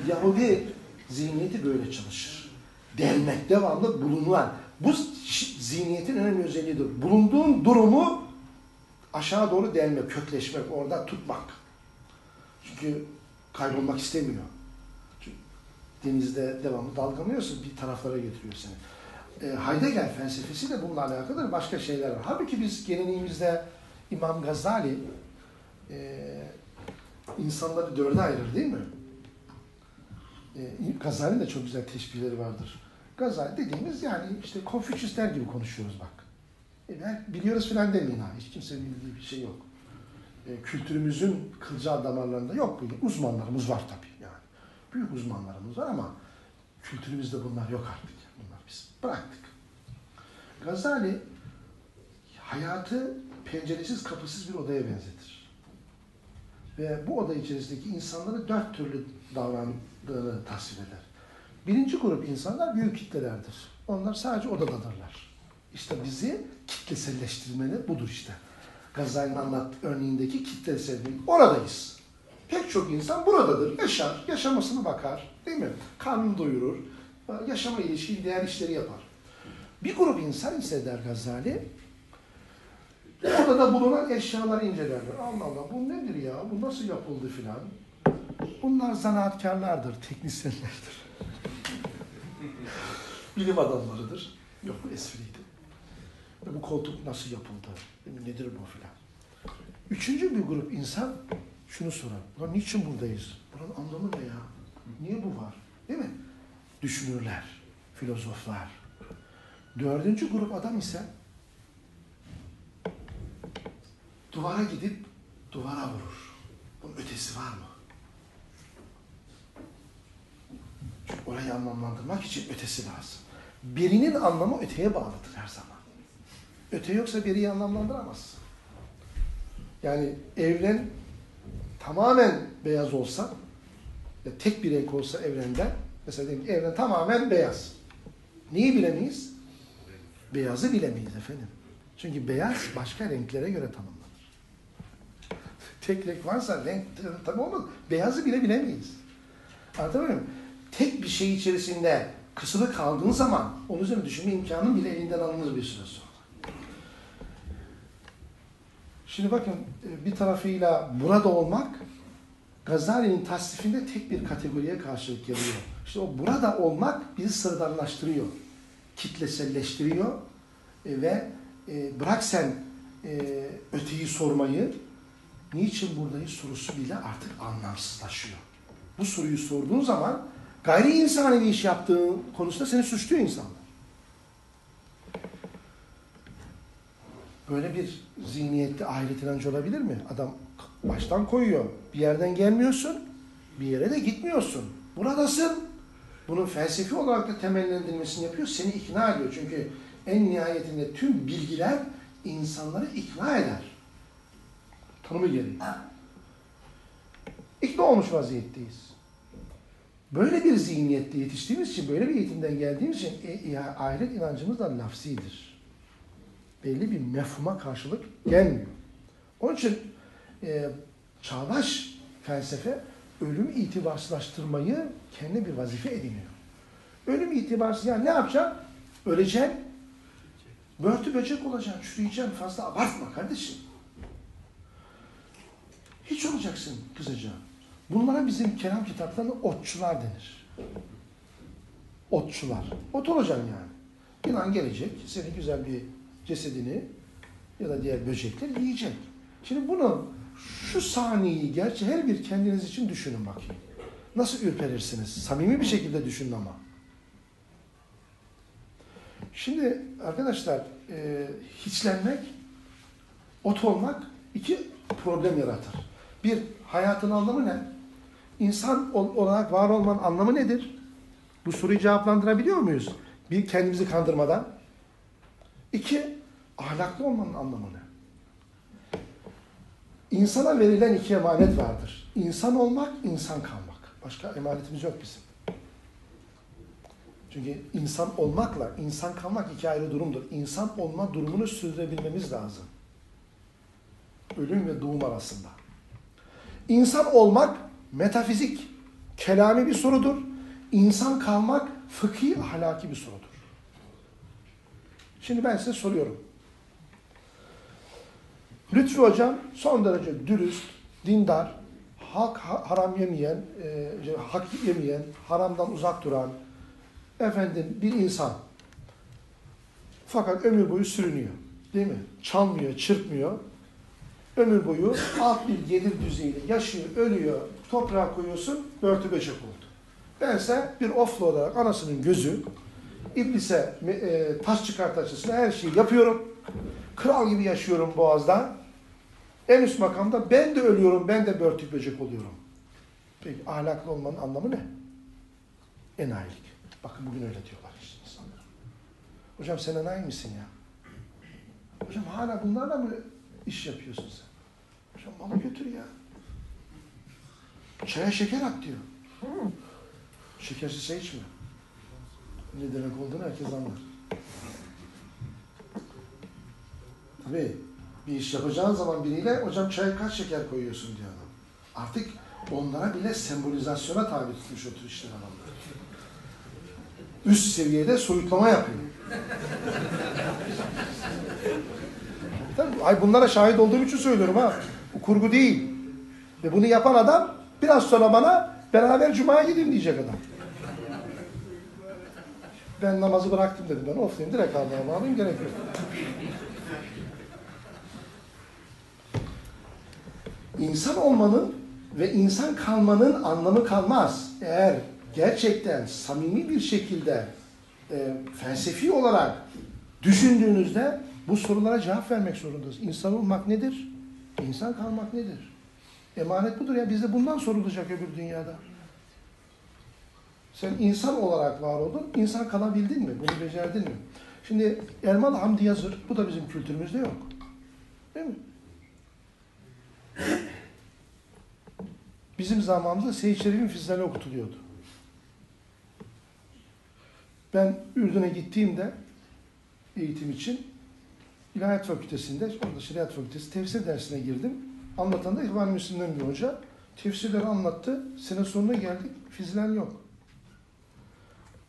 Yahudi zihniyeti böyle çalışır. Delmek, devamlı bulunulan. Bu zihniyetin önemli özelliğidir. Bulunduğun durumu aşağı doğru delmek, kökleşmek, orada tutmak. Çünkü kaybolmak istemiyor. Çünkü denizde devamlı dalgalanıyorsun, bir taraflara götürüyor seni. E, Heidegger felsefesi de bununla alakalı başka şeyler var. Halbuki biz geleneğimizde İmam Gazali e, insanları dörde ayırır değil mi? E, Gazali'nin de çok güzel teşbihleri vardır. Gazali dediğimiz yani işte Konfüçyüsler gibi konuşuyoruz bak. E, biliyoruz filan demeyin ha. Hiç kimsenin bildiği bir şey yok. E, kültürümüzün kılcal damarlarında yok bu. Uzmanlarımız var tabii yani. Büyük uzmanlarımız var ama kültürümüzde bunlar yok artık. Bıraktık. Gazali hayatı penceresiz kapısız bir odaya benzetir. Ve bu oda içerisindeki insanları dört türlü davrandığını tasvir eder. Birinci grup insanlar büyük kitlelerdir. Onlar sadece odadadırlar. İşte bizi kitleselleştirmeli budur işte. Gazali'nin anlat örneğindeki kitlesellik. Oradayız. Pek çok insan buradadır. Yaşar, yaşamasını bakar. Değil mi? Karnını doyurur. Yaşama ilişkin diğer işleri yapar. Bir grup insan ise der Gazali, odada bulunan eşyaları incelerler. Allah Allah bu nedir ya? Bu nasıl yapıldı filan? Bunlar zanaatkarlardır, teknisyenlerdir. Bilim adamlarıdır. Yok bu espriydi. Bu koltuk nasıl yapıldı? Nedir bu filan? Üçüncü bir grup insan şunu sorar. Ulan niçin buradayız? Buranın anlamı ne ya? Niye bu var? Değil mi? Düşünürler, filozoflar. Dördüncü grup adam ise duvara gidip duvara vurur. Bunun ötesi var mı? Çünkü orayı anlamlandırmak için ötesi lazım. Birinin anlamı öteye bağlıdır her zaman. Öte yoksa biriyi anlamlandıramazsın. Yani evren tamamen beyaz olsa, ya tek bir renk olsa evrende, mesela diyelim ki evren tamamen beyaz. Neyi bilemeyiz? Beyazı bilemeyiz efendim. Çünkü beyaz başka renklere göre tanımlanır. tek renk varsa renk tabi olmaz. Beyazı bile bilemeyiz. Anlatabiliyor muyum? Tek bir şey içerisinde kısılı kaldığın zaman onun üzerine düşünme imkanın bile elinden alınır bir süre sonra. Şimdi bakın e, bir tarafıyla burada olmak Gazali'nin tasnifinde tek bir kategoriye karşılık geliyor. İşte o burada olmak bizi sıradanlaştırıyor. Kitleselleştiriyor e, ve e, bırak sen e, öteyi sormayı niçin buradayız sorusu bile artık anlamsızlaşıyor. Bu soruyu sorduğun zaman gayri insani bir iş yaptığın konusunda seni suçluyor insanlar. Böyle bir zihniyette ahiret inancı olabilir mi? Adam baştan koyuyor. Bir yerden gelmiyorsun, bir yere de gitmiyorsun. Buradasın. Bunun felsefi olarak da temellendirilmesini yapıyor. Seni ikna ediyor. Çünkü en nihayetinde tüm bilgiler insanları ikna eder. Tanımı gereği. İkna olmuş vaziyetteyiz. Böyle bir zihniyette yetiştiğimiz için, böyle bir eğitimden geldiğimiz için e, e, ahiret inancımız da lafzidir. Belli bir mefhuma karşılık gelmiyor. Onun için e, çağdaş felsefe ölümü itibarsızlaştırmayı kendi bir vazife ediniyor. Ölüm itibarsız yani ne yapacaksın? Öleceksin. Börtü böcek olacaksın, çürüyeceksin. Fazla abartma kardeşim. Hiç olacaksın kısaca. Bunlara bizim kelam kitaplarında otçular denir. Otçular. Ot olacaksın yani. Yılan gelecek, senin güzel bir cesedini ya da diğer böcekler yiyecek. Şimdi bunu şu saniyeyi gerçi her bir kendiniz için düşünün bakayım. Nasıl ürperirsiniz? Samimi bir şekilde düşünün ama. Şimdi arkadaşlar e, hiçlenmek, ot olmak iki problem yaratır. Bir, hayatın anlamı ne? İnsan olarak var olmanın anlamı nedir? Bu soruyu cevaplandırabiliyor muyuz? Bir, kendimizi kandırmadan. İki, ahlaklı olmanın anlamı ne? İnsana verilen iki emanet vardır. İnsan olmak, insan kalmak. Başka emanetimiz yok bizim. Çünkü insan olmakla insan kalmak iki ayrı durumdur. İnsan olma durumunu sürdürebilmemiz lazım. Ölüm ve doğum arasında. İnsan olmak metafizik, kelami bir sorudur. İnsan kalmak fıkhi, ahlaki bir sorudur. Şimdi ben size soruyorum. Lütfü Hocam son derece dürüst, dindar, hak haram yemeyen, e, hak yemeyen, haramdan uzak duran, efendim bir insan. Fakat ömür boyu sürünüyor. Değil mi? Çalmıyor, çırpmıyor. Ömür boyu alt bir gelir düzeyiyle yaşıyor, ölüyor, toprağa koyuyorsun, börtü böcek oldu. Bense bir oflu olarak anasının gözü, iblise e, taş çıkartacısına her şeyi yapıyorum. Kral gibi yaşıyorum boğazda. En üst makamda ben de ölüyorum, ben de börtük böcek oluyorum. Peki ahlaklı olmanın anlamı ne? Enayilik. Bakın bugün öyle diyorlar işte insanlar. Hocam sen enayi misin ya? Hocam hala bunlarla mı iş yapıyorsun sen? Hocam malı götür ya. Çaya şeker at diyor. Şekersiz çay içme. Ne demek olduğunu herkes anlar. Tabii bir iş yapacağın zaman biriyle hocam çaya kaç şeker koyuyorsun diyor adam. Artık onlara bile sembolizasyona tabi tutmuş o tür işler adamlar. Üst seviyede soyutlama yapıyor. Tabii, ay bunlara şahit olduğum için söylüyorum ha. Bu kurgu değil. Ve bunu yapan adam biraz sonra bana beraber Cuma'ya gideyim diyecek adam. Ben namazı bıraktım dedim. Ben oflayayım direkt Allah'a bağlayayım gerek yok. İnsan olmanın ve insan kalmanın anlamı kalmaz. Eğer gerçekten samimi bir şekilde e, felsefi olarak düşündüğünüzde bu sorulara cevap vermek zorundasınız. İnsan olmak nedir? İnsan kalmak nedir? Emanet budur ya. Bizde bundan sorulacak öbür dünyada. Sen insan olarak var oldun, insan kalabildin mi? Bunu becerdin mi? Şimdi Erman Hamdi Yazır, bu da bizim kültürümüzde yok. Değil mi? Bizim zamanımızda Seyyid Şerif'in okutuluyordu. Ben Ürdün'e gittiğimde eğitim için İlahiyat Fakültesi'nde, orada Şeriat Fakültesi tefsir dersine girdim. Anlatan da İhvan Müslüm'den bir hoca. Tefsirleri anlattı. Sene sonuna geldik. Fizilen yok.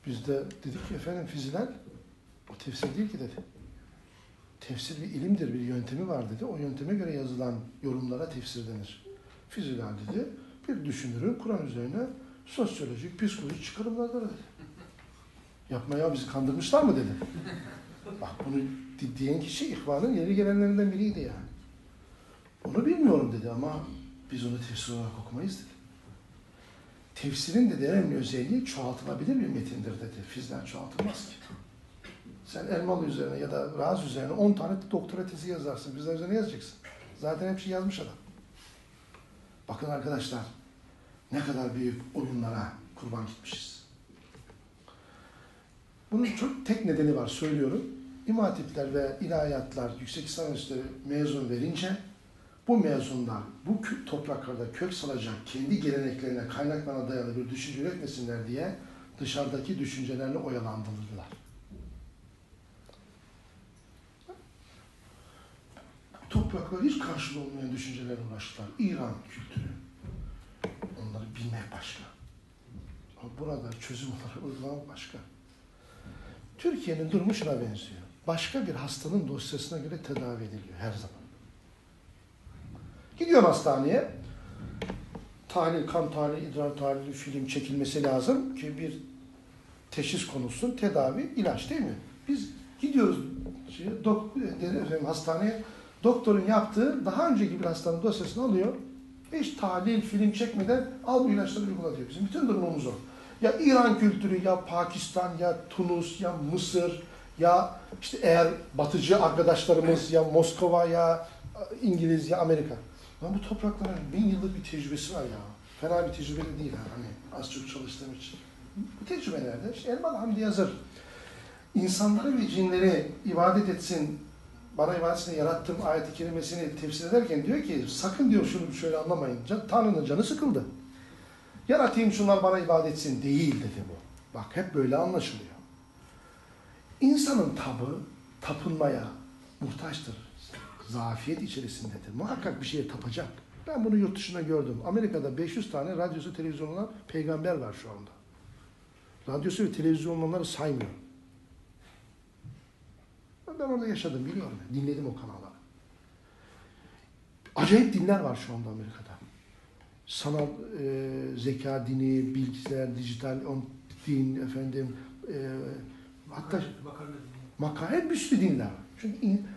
Biz de dedik ki efendim fizilen o tefsir değil ki dedi. Tefsir bir ilimdir, bir yöntemi var dedi. O yönteme göre yazılan yorumlara tefsir denir. Fizilen dedi. Bir düşünürün Kur'an üzerine sosyolojik, psikolojik çıkarımlardır dedi. Yapma ya bizi kandırmışlar mı dedi. Bak bunu diyen kişi ihvanın yeri gelenlerinden biriydi yani. Onu bilmiyorum dedi ama biz onu tefsir olarak okumayız dedi. Tefsirin de önemli özelliği çoğaltılabilir bir metindir dedi. Fizden çoğaltılmaz ki. Sen Elmalı üzerine ya da Raz üzerine 10 tane doktora tezi yazarsın. Fizden üzerine yazacaksın. Zaten hepsi yazmış adam. Bakın arkadaşlar ne kadar büyük oyunlara kurban gitmişiz. Bunun çok tek nedeni var söylüyorum. İmam ve ilahiyatlar yüksek lisans üniversiteleri mezun verince bu mezunlar bu topraklarda kök salacak kendi geleneklerine, kaynaklarına dayalı bir düşünce üretmesinler diye dışarıdaki düşüncelerle oyalandırıldılar. Topraklar hiç karşılığı olmayan düşüncelerle uğraştılar. İran kültürü. Onları bilmek başka. Ama burada çözüm olarak uygulamak başka. Türkiye'nin durumu şuna benziyor. Başka bir hastanın dosyasına göre tedavi ediliyor her zaman. Gidiyor hastaneye. Tahlil, kan tahlili, idrar tahlili, film çekilmesi lazım ki bir teşhis konulsun, tedavi, ilaç değil mi? Biz gidiyoruz şey, dok, efendim, hastaneye, doktorun yaptığı daha önceki bir hastanın dosyasını alıyor. Hiç tahlil, film çekmeden al bu ilaçları uygula diyor. Bizim bütün durumumuz o. Ya İran kültürü, ya Pakistan, ya Tunus, ya Mısır, ya işte eğer batıcı arkadaşlarımız, ya Moskova, ya İngiliz, ya Amerika. Ama bu toprakların bin yıllık bir tecrübesi var ya. Fena bir tecrübe de değil ha. Hani az çok çalıştığım için. Bu tecrübelerde işte Elmalı Hamdi Yazır insanları ve cinleri ibadet etsin, bana ibadetini yarattığım ayet-i kerimesini tefsir ederken diyor ki sakın diyor şunu şöyle anlamayın. Tanrı'nın canı sıkıldı. Yaratayım şunlar bana ibadet etsin değil dedi bu. Bak hep böyle anlaşılıyor. İnsanın tabı tapınmaya muhtaçtır zafiyet içerisindedir. Muhakkak bir şeye tapacak. Ben bunu yurt dışında gördüm. Amerika'da 500 tane radyosu televizyonu olan peygamber var şu anda. Radyosu ve televizyon olanları Ben orada yaşadım biliyorum. Dinledim o kanalları. Acayip dinler var şu anda Amerika'da. Sanal e, zeka dini, bilgisayar, dijital on, din, efendim, e, hatta makale bir sürü dinler var. Çünkü in,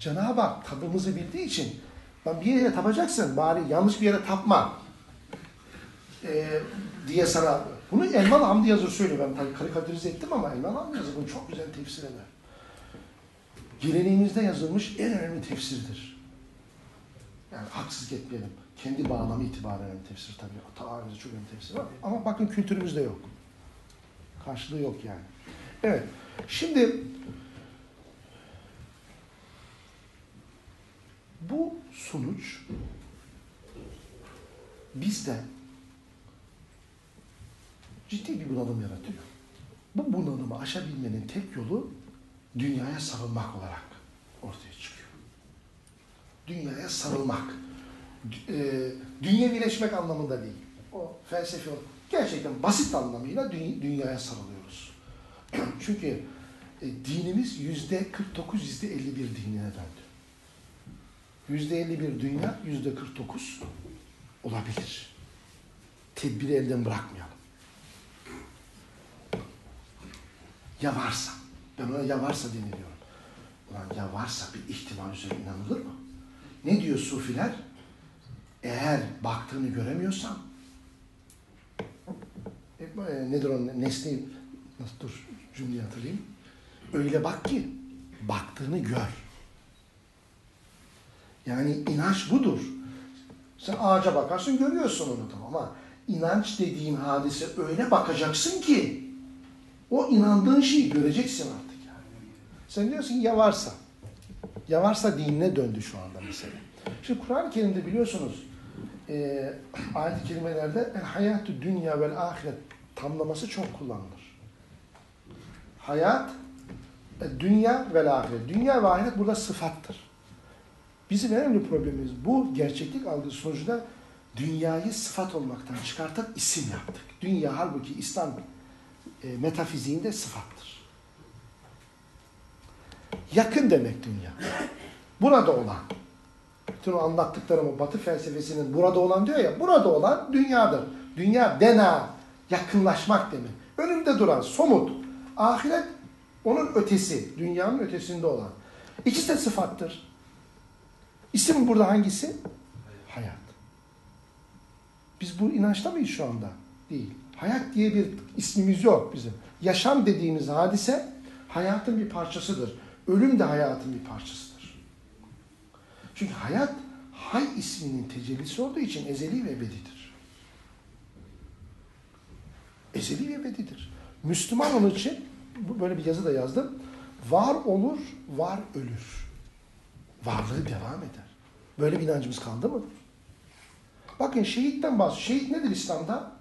Cenab-ı Hak tadımızı bildiği için ben bir yere tapacaksın bari yanlış bir yere tapma ee, diye sana bunu Elmalı Hamdi Yazır söylüyor. Ben tabii karikatürize ettim ama Elmalı Hamdi Yazır bunu çok güzel tefsir eder. Geleneğimizde yazılmış en önemli tefsirdir. Yani haksızlık etmeyelim. Kendi bağlamı itibariyle önemli tefsir tabii. Tarihimizde çok önemli tefsir var. Ama bakın kültürümüzde yok. Karşılığı yok yani. Evet. Şimdi Bu sonuç bizde ciddi bir bunalım yaratıyor. Bu bunalımı aşabilmenin tek yolu dünyaya sarılmak olarak ortaya çıkıyor. Dünyaya sarılmak. E, dünyevileşmek anlamında değil. O felsefi olarak. Gerçekten basit anlamıyla dü dünyaya sarılıyoruz. Çünkü e, dinimiz yüzde 49, yüzde 51 dinine döndü. Yüzde 51 dünya, yüzde 49 olabilir. Tedbiri elden bırakmayalım. Ya varsa, ben ona ya varsa deniliyorum. Ulan ya varsa bir ihtimal üzerine inanılır mı? Ne diyor sufiler? Eğer baktığını göremiyorsan e, e nedir o nesneyi nasıl dur cümleyi hatırlayayım. Öyle bak ki baktığını gör. Yani inanç budur. Sen ağaca bakarsın görüyorsun onu tamam ama inanç dediğin hadise öyle bakacaksın ki o inandığın şeyi göreceksin artık. Sen diyorsun ya varsa. Ya varsa dinine döndü şu anda mesela. Şimdi Kur'an-ı Kerim'de biliyorsunuz e, ayet-i kerimelerde el hayatü dünya vel ahiret tamlaması çok kullanılır. Hayat, e, dünya ve ahiret. Dünya ve ahiret burada sıfattır. Bizim en önemli problemimiz bu gerçeklik algısı sonucunda dünyayı sıfat olmaktan çıkartıp isim yaptık. Dünya halbuki İslam e, metafiziğinde sıfattır. Yakın demek dünya. Burada olan. Bütün o anlattıklarım o batı felsefesinin burada olan diyor ya, burada olan dünyadır. Dünya dena, yakınlaşmak demek. Önünde duran, somut. Ahiret onun ötesi, dünyanın ötesinde olan. İkisi de sıfattır. İsim burada hangisi? Hayat. Biz bu inançta mıyız şu anda? Değil. Hayat diye bir ismimiz yok bizim. Yaşam dediğimiz hadise hayatın bir parçasıdır. Ölüm de hayatın bir parçasıdır. Çünkü hayat hay isminin tecellisi olduğu için ezeli ve ebedidir. Ezeli ve ebedidir. Müslüman onun için böyle bir yazı da yazdım. Var olur, var ölür. Varlığı devam eder. Böyle bir inancımız kaldı mı? Bakın şehitten bahsediyor. Şehit nedir İslam'da?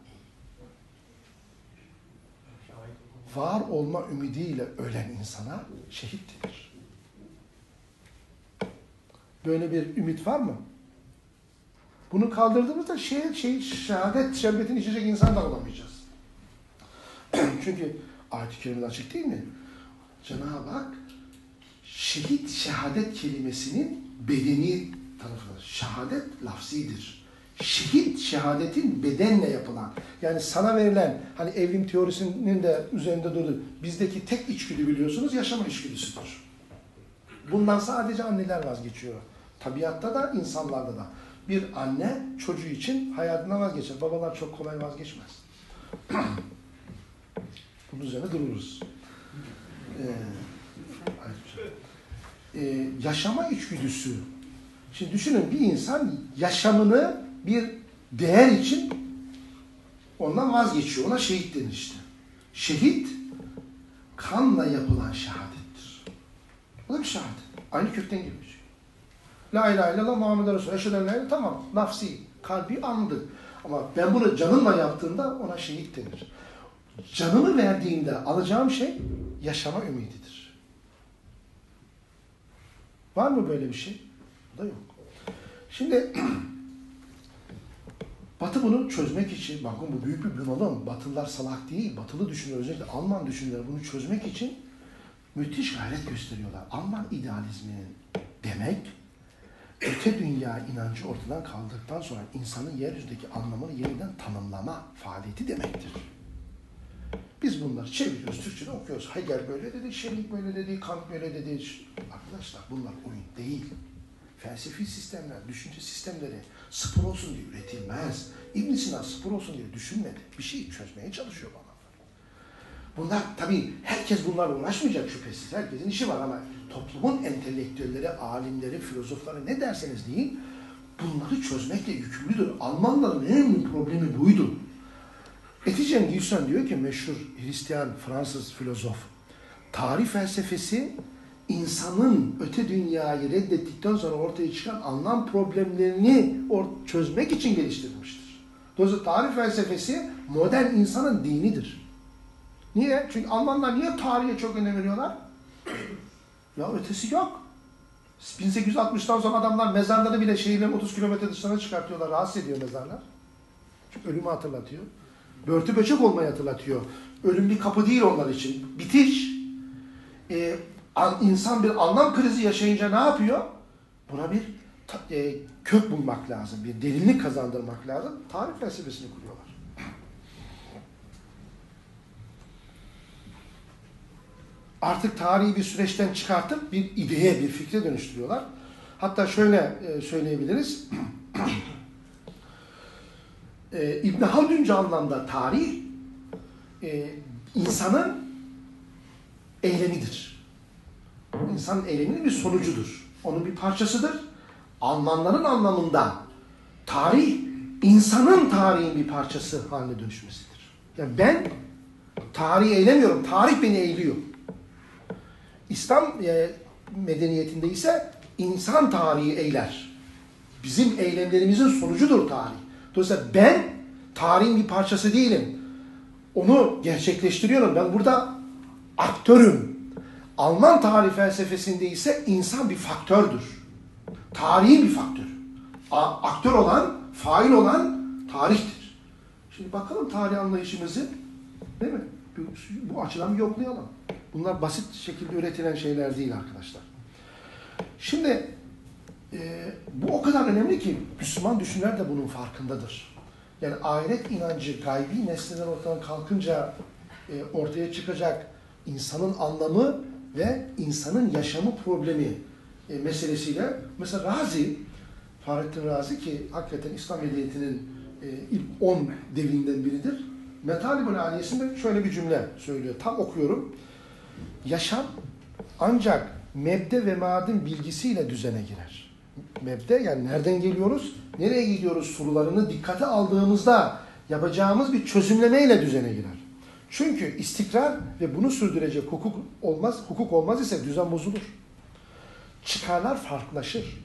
Var olma ümidiyle ölen insana şehit denir. Böyle bir ümit var mı? Bunu kaldırdığımızda şey, şey, şehadet şerbetini içecek insan da olamayacağız. Çünkü ayet-i kerimede açık değil mi? Cenab-ı Hak şehit şehadet kelimesinin bedeni tarafıdır. Şehadet lafzidir. Şehit şehadetin bedenle yapılan. Yani sana verilen hani evrim teorisinin de üzerinde durdu. Bizdeki tek içgüdü biliyorsunuz yaşama içgüdüsüdür. Bundan sadece anneler vazgeçiyor. Tabiatta da insanlarda da. Bir anne çocuğu için hayatından vazgeçer. Babalar çok kolay vazgeçmez. Bunun üzerine dururuz. Ee, ee, yaşama içgüdüsü. Şimdi düşünün bir insan yaşamını bir değer için ondan vazgeçiyor. Ona şehit denir işte. Şehit kanla yapılan şehadettir. O da bir şehadet. Aynı kökten gelmiş. La ilahe illallah Muhammed Resulullah. Eşhedü en tamam. Nafsi. Kalbi andı. Ama ben bunu canımla yaptığımda ona şehit denir. Canımı verdiğimde alacağım şey yaşama ümididir. Var mı böyle bir şey? Bu da yok. Şimdi Batı bunu çözmek için, bakın bu büyük bir bunalım. Batılılar salak değil, batılı düşünür, özellikle Alman düşünürler bunu çözmek için müthiş gayret gösteriyorlar. Alman idealizminin demek, öte dünya inancı ortadan kaldıktan sonra insanın yeryüzündeki anlamını yeniden tanımlama faaliyeti demektir. Biz bunları çeviriyoruz, Türkçe'de okuyoruz. Hegel böyle dedi, Schelling böyle dedi, Kant böyle dedi. Arkadaşlar bunlar oyun değil. Felsefi sistemler, düşünce sistemleri spor olsun diye üretilmez. ibn Sina spor olsun diye düşünmedi. Bir şey çözmeye çalışıyor bana. Bunlar tabii herkes bunlarla uğraşmayacak şüphesiz. Herkesin işi var ama toplumun entelektüelleri, alimleri, filozofları ne derseniz deyin bunları çözmekle yükümlüdür. Almanların en önemli problemi buydu. Etienne Gilson diyor ki meşhur Hristiyan Fransız filozof tarih felsefesi insanın öte dünyayı reddettikten sonra ortaya çıkan anlam problemlerini çözmek için geliştirilmiştir. Dolayısıyla tarih felsefesi modern insanın dinidir. Niye? Çünkü Almanlar niye tarihe çok önem veriyorlar? Ya ötesi yok. 1860'tan sonra adamlar mezarları bile şehirlerin 30 kilometre dışına çıkartıyorlar. Rahatsız ediyor mezarlar. Çünkü ölümü hatırlatıyor. Börtü böcek olmayı hatırlatıyor. Ölüm bir kapı değil onlar için. Bitiş. Ee, insan bir anlam krizi yaşayınca ne yapıyor? Buna bir e, kök bulmak lazım, bir derinlik kazandırmak lazım. Tarih felsefesini kuruyorlar. Artık tarihi bir süreçten çıkartıp bir ideye, bir fikre dönüştürüyorlar. Hatta şöyle e, söyleyebiliriz. e, İbn Halduncu anlamda tarih e, insanın eylemidir insanın eyleminin bir sonucudur. Onun bir parçasıdır. Almanların anlamında tarih insanın tarihin bir parçası haline dönüşmesidir. Yani ben tarihi eylemiyorum. Tarih beni eğiliyor. İslam e, medeniyetinde ise insan tarihi eyler. Bizim eylemlerimizin sonucudur tarih. Dolayısıyla ben tarihin bir parçası değilim. Onu gerçekleştiriyorum. Ben burada aktörüm. Alman tarih felsefesinde ise insan bir faktördür. Tarihi bir faktör. A aktör olan fail olan tarihtir. Şimdi bakalım tarih anlayışımızı değil mi? Bu, açıdan bir yoklayalım. Bunlar basit şekilde üretilen şeyler değil arkadaşlar. Şimdi e, bu o kadar önemli ki Müslüman düşünler de bunun farkındadır. Yani ahiret inancı gaybi nesneler ortadan kalkınca e, ortaya çıkacak insanın anlamı ve insanın yaşamı problemi e, meselesiyle mesela Razi, Fahrettin Razi ki hakikaten İslam medeniyetinin e, ilk 10 devinden biridir. Metalibül Aliyesi'nde şöyle bir cümle söylüyor. Tam okuyorum. Yaşam ancak mebde ve madin bilgisiyle düzene girer. Mebde yani nereden geliyoruz, nereye gidiyoruz sorularını dikkate aldığımızda yapacağımız bir çözümlemeyle düzene girer. Çünkü istikrar ve bunu sürdürecek hukuk olmaz, hukuk olmaz ise düzen bozulur. Çıkarlar farklılaşır.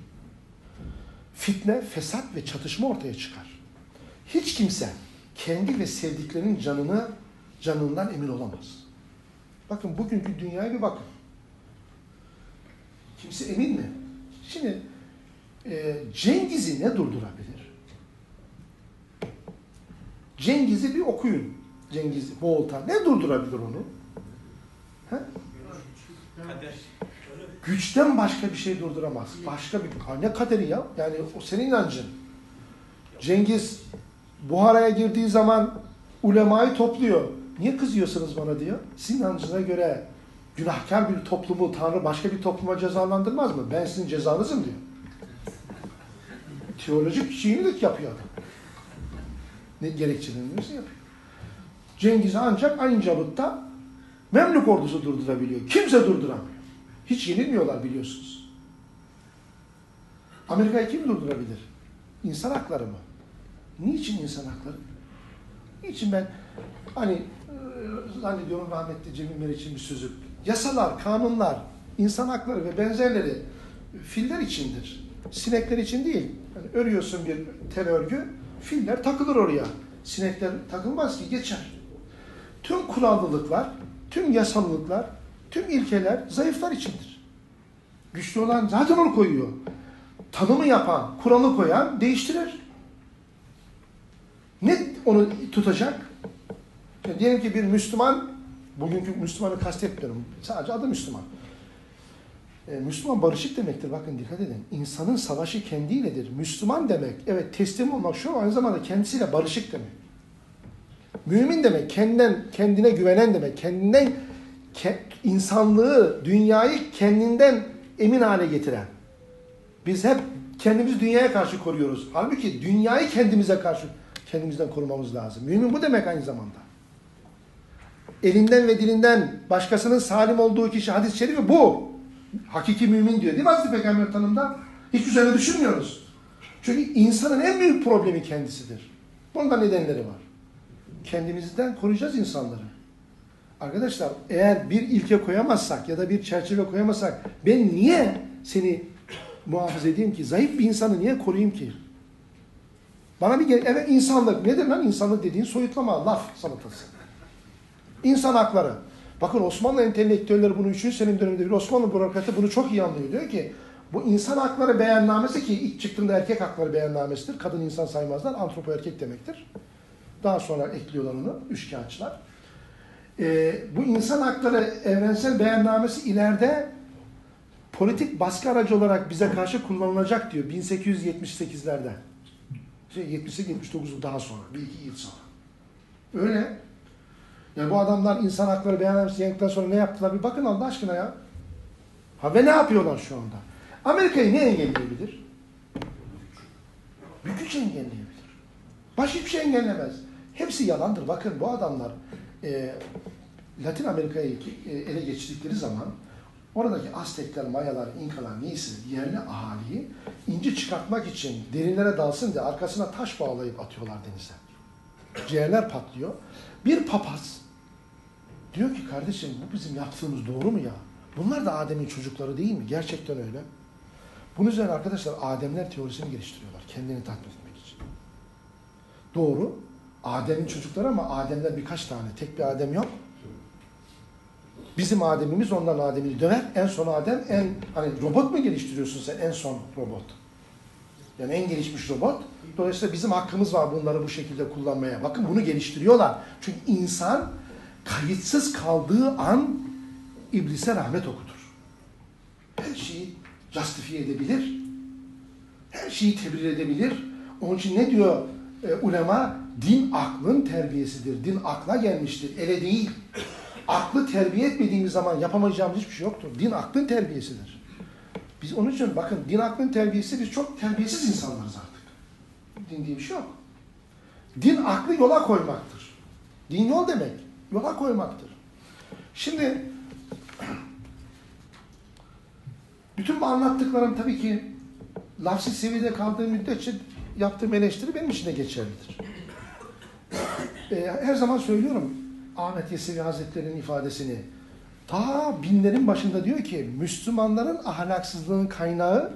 Fitne, fesat ve çatışma ortaya çıkar. Hiç kimse kendi ve sevdiklerinin canını canından emin olamaz. Bakın bugünkü dünyaya bir bakın. Kimse emin mi? Şimdi e, Cengiz'i ne durdurabilir? Cengiz'i bir okuyun. Cengiz Volta. Ne durdurabilir onu? He? Güçten başka bir şey durduramaz. Başka bir... Ne kaderi ya? Yani o senin inancın. Cengiz Buhara'ya girdiği zaman ulemayı topluyor. Niye kızıyorsunuz bana diyor. Sizin inancına göre günahkar bir toplumu Tanrı başka bir topluma cezalandırmaz mı? Ben sizin cezanızım diyor. Teolojik şeyini yapıyor adam. Ne gerekçelenirse yapıyor. Cengiz'i ancak Ayıncabık'ta Memlük ordusu durdurabiliyor. Kimse durduramıyor. Hiç yenilmiyorlar biliyorsunuz. Amerika'yı kim durdurabilir? İnsan hakları mı? Niçin insan hakları? Niçin ben hani e, zannediyorum rahmetli Cemil Meriç'in bir sözü. Yasalar, kanunlar, insan hakları ve benzerleri filler içindir. Sinekler için değil. Yani örüyorsun bir tel örgü, filler takılır oraya. Sinekler takılmaz ki geçer. Tüm kurallılıklar, tüm yasalılıklar, tüm ilkeler zayıflar içindir. Güçlü olan zaten onu koyuyor. Tanımı yapan, kuralı koyan değiştirir. Ne onu tutacak? Yani diyelim ki bir Müslüman, bugünkü Müslümanı kastetmiyorum, sadece adı Müslüman. Ee, Müslüman barışık demektir, bakın dikkat edin. İnsanın savaşı kendiyle,dir Müslüman demek, evet teslim olmak şu aynı zamanda kendisiyle barışık demek. Mümin demek, kendinden, kendine güvenen demek, kendinden ke, insanlığı, dünyayı kendinden emin hale getiren. Biz hep kendimizi dünyaya karşı koruyoruz. Halbuki dünyayı kendimize karşı kendimizden korumamız lazım. Mümin bu demek aynı zamanda. Elinden ve dilinden başkasının salim olduğu kişi hadis-i şerifi bu. Hakiki mümin diyor değil mi Hazreti Peygamber tanımda? Hiç üzerine düşünmüyoruz. Çünkü insanın en büyük problemi kendisidir. Bunun da nedenleri var. Kendimizden koruyacağız insanları. Arkadaşlar eğer bir ilke koyamazsak ya da bir çerçeve koyamazsak ben niye seni muhafaza edeyim ki? Zayıf bir insanı niye koruyayım ki? Bana bir evet insanlık nedir lan insanlık dediğin soyutlama laf salatası. İnsan hakları. Bakın Osmanlı entelektüelleri bunu 3. Selim döneminde bir Osmanlı bürokratı bunu çok iyi anlıyor. Diyor ki bu insan hakları beyannamesi ki ilk çıktığında erkek hakları beyannamesidir. Kadın insan saymazlar. Antropo erkek demektir. Daha sonra ekliyorlar onu üçkağıtçılar. Ee, bu insan hakları evrensel beyannamesi ileride politik baskı aracı olarak bize karşı kullanılacak diyor 1878'lerde. Şey 78-79 daha sonra, bir iki yıl sonra. Öyle. Yani bu adamlar insan hakları beyannamesi yendikten sonra ne yaptılar bir bakın Allah aşkına ya. Ha ve ne yapıyorlar şu anda? Amerika'yı ne engelleyebilir? Bir güç engelleyebilir. Başka hiçbir şey engellemez. Hepsi yalandır. Bakın bu adamlar e, Latin Amerika'yı e, ele geçirdikleri zaman oradaki Aztekler, Mayalar, İnkalar neyse yerli ahaliyi inci çıkartmak için derinlere dalsın diye arkasına taş bağlayıp atıyorlar denize. Ciğerler patlıyor. Bir papaz diyor ki kardeşim bu bizim yaptığımız doğru mu ya? Bunlar da Adem'in çocukları değil mi? Gerçekten öyle. Bunun üzerine arkadaşlar Ademler teorisini geliştiriyorlar. Kendini tatmin etmek için. Doğru. Adem'in çocukları ama Adem'den birkaç tane. Tek bir Adem yok. Bizim Adem'imiz ondan Adem'ini döver. En son Adem en hani robot mu geliştiriyorsun sen en son robot? Yani en gelişmiş robot. Dolayısıyla bizim hakkımız var bunları bu şekilde kullanmaya. Bakın bunu geliştiriyorlar. Çünkü insan kayıtsız kaldığı an iblise rahmet okutur. Her şeyi justifiye edebilir. Her şeyi tebrik edebilir. Onun için ne diyor e, ulema? Din aklın terbiyesidir. Din akla gelmiştir. Ele değil. Aklı terbiye etmediğimiz zaman yapamayacağımız hiçbir şey yoktur. Din aklın terbiyesidir. Biz onun için bakın din aklın terbiyesi biz çok terbiyesiz insanlarız artık. Din diye bir şey yok. Din aklı yola koymaktır. Din yol demek. Yola koymaktır. Şimdi bütün bu anlattıklarım tabii ki lafsi seviyede kaldığı müddetçe yaptığım eleştiri benim için de geçerlidir. Ee, her zaman söylüyorum Ahmet Yesevi Hazretleri'nin ifadesini. Ta binlerin başında diyor ki Müslümanların ahlaksızlığın kaynağı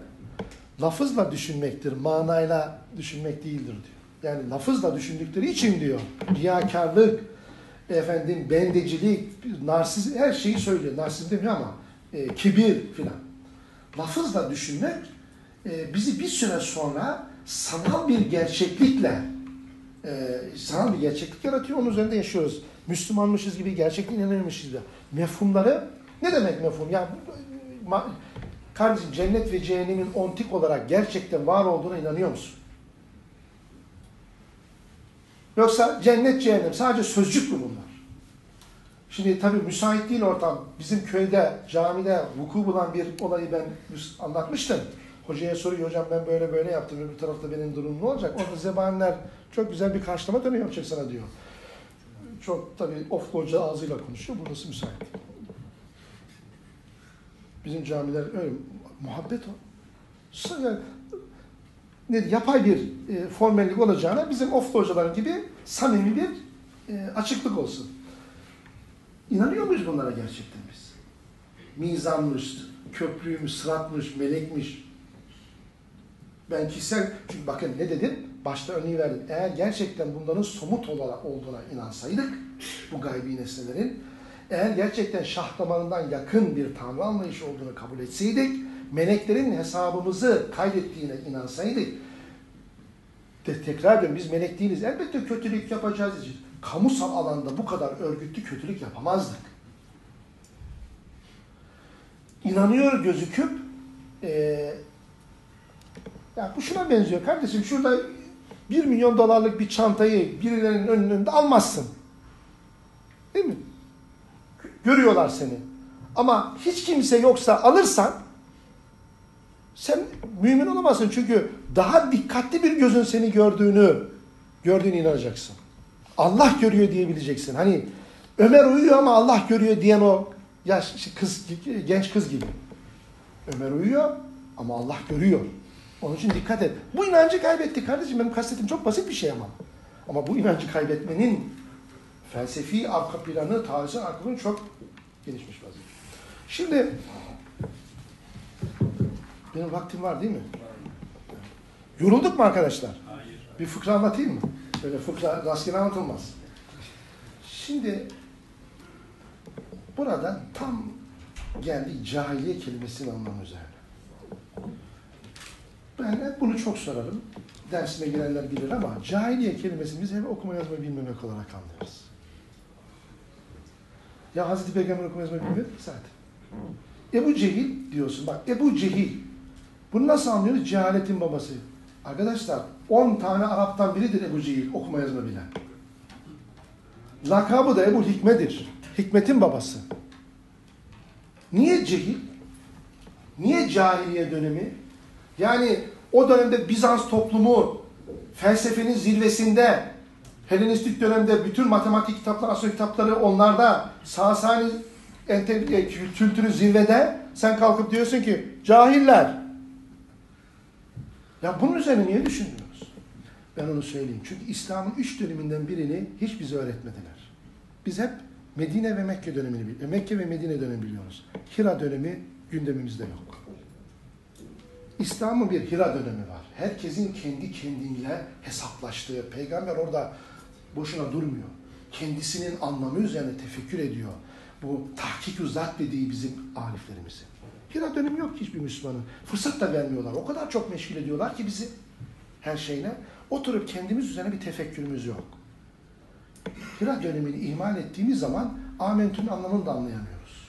lafızla düşünmektir, manayla düşünmek değildir diyor. Yani lafızla düşündükleri için diyor riyakarlık, efendim bendecilik, narsiz her şeyi söylüyor. Narsiz demiyor ama e, kibir filan. Lafızla düşünmek e, bizi bir süre sonra sanal bir gerçeklikle e, sanal bir gerçeklik yaratıyor. Onun üzerinde yaşıyoruz. Müslümanmışız gibi, gerçekliğe inanıyormuşuz gibi. Mefhumları, ne demek mefhum? Ya, ma, kardeşim cennet ve cehennemin ontik olarak gerçekten var olduğuna inanıyor musun? Yoksa cennet, cehennem sadece sözcük mü bunlar? Şimdi tabii müsait değil ortam. Bizim köyde, camide vuku bulan bir olayı ben anlatmıştım. Hocaya soruyor, hocam ben böyle böyle yaptım, öbür tarafta benim durumum ne olacak? Orada zebaniler çok güzel bir karşılama dönüyor yapacak sana diyor. Çok tabii oflu hoca ağzıyla konuşuyor, burası müsait. Bizim camiler öyle, muhabbet o. Yani, ne, yapay bir e, formellik olacağına bizim oflu hocaların gibi samimi bir e, açıklık olsun. İnanıyor muyuz bunlara gerçekten biz? Mizanmış, köprüymüş, sıratmış, melekmiş. Ben kişisel, çünkü bakın ne dedim? Başta örneği verdim. Eğer gerçekten bunların somut olarak olduğuna inansaydık, bu gaybi nesnelerin, eğer gerçekten şah damarından yakın bir tanrı anlayışı olduğunu kabul etseydik, meleklerin hesabımızı kaydettiğine inansaydık, de tekrar diyorum biz melek değiliz. Elbette kötülük yapacağız için. Kamusal alanda bu kadar örgütlü kötülük yapamazdık. İnanıyor gözüküp e, ya bu şuna benziyor kardeşim şurada bir milyon dolarlık bir çantayı birilerinin önünde almazsın. Değil mi? Görüyorlar seni. Ama hiç kimse yoksa alırsan sen mümin olamazsın. Çünkü daha dikkatli bir gözün seni gördüğünü gördüğünü inanacaksın. Allah görüyor diyebileceksin. Hani Ömer uyuyor ama Allah görüyor diyen o yaş kız genç kız gibi. Ömer uyuyor ama Allah görüyor. Onun için dikkat et. Bu inancı kaybetti kardeşim. Benim kastettiğim çok basit bir şey ama. Ama bu inancı kaybetmenin felsefi arka planı, tarihsel arka planı çok gelişmiş vaziyette. Şimdi benim vaktim var değil mi? Yorulduk mu arkadaşlar? Hayır. Bir fıkra anlatayım mı? Böyle fıkra rastgele anlatılmaz. Şimdi burada tam geldi cahiliye kelimesinin anlamı üzerine. Ben hep bunu çok sorarım. Dersime girenler bilir ama cahiliye kelimesini biz hep okuma yazma bilmemek olarak anlıyoruz. Ya Hazreti Peygamber okuma yazma bilmiyor zaten. Ebu Cehil diyorsun. Bak Ebu Cehil. Bunu nasıl anlıyoruz? Cehaletin babası. Arkadaşlar 10 tane Arap'tan biridir Ebu Cehil okuma yazma bilen. Lakabı da Ebu Hikme'dir. Hikmetin babası. Niye cehil? Niye cahiliye dönemi? Yani o dönemde Bizans toplumu felsefenin zirvesinde Helenistik dönemde bütün matematik kitapları, astronomi kitapları onlarda Sasani e, kültürü zirvede sen kalkıp diyorsun ki cahiller. Ya bunun üzerine niye düşünmüyoruz? Ben onu söyleyeyim. Çünkü İslam'ın üç döneminden birini hiç bize öğretmediler. Biz hep Medine ve Mekke dönemini. Mekke ve Medine dönemi biliyoruz. Hira dönemi gündemimizde yok. İslam'ın bir Hira dönemi var. Herkesin kendi kendiyle hesaplaştığı, peygamber orada boşuna durmuyor. Kendisinin anlamı üzerine tefekkür ediyor. Bu tahkik zat dediği bizim aliflerimizin. Hira dönemi yok ki hiçbir Müslümanın. Fırsat da vermiyorlar. O kadar çok meşgul ediyorlar ki bizi her şeyle. Oturup kendimiz üzerine bir tefekkürümüz yok. Hira dönemini ihmal ettiğimiz zaman Amentü'nün anlamını da anlayamıyoruz.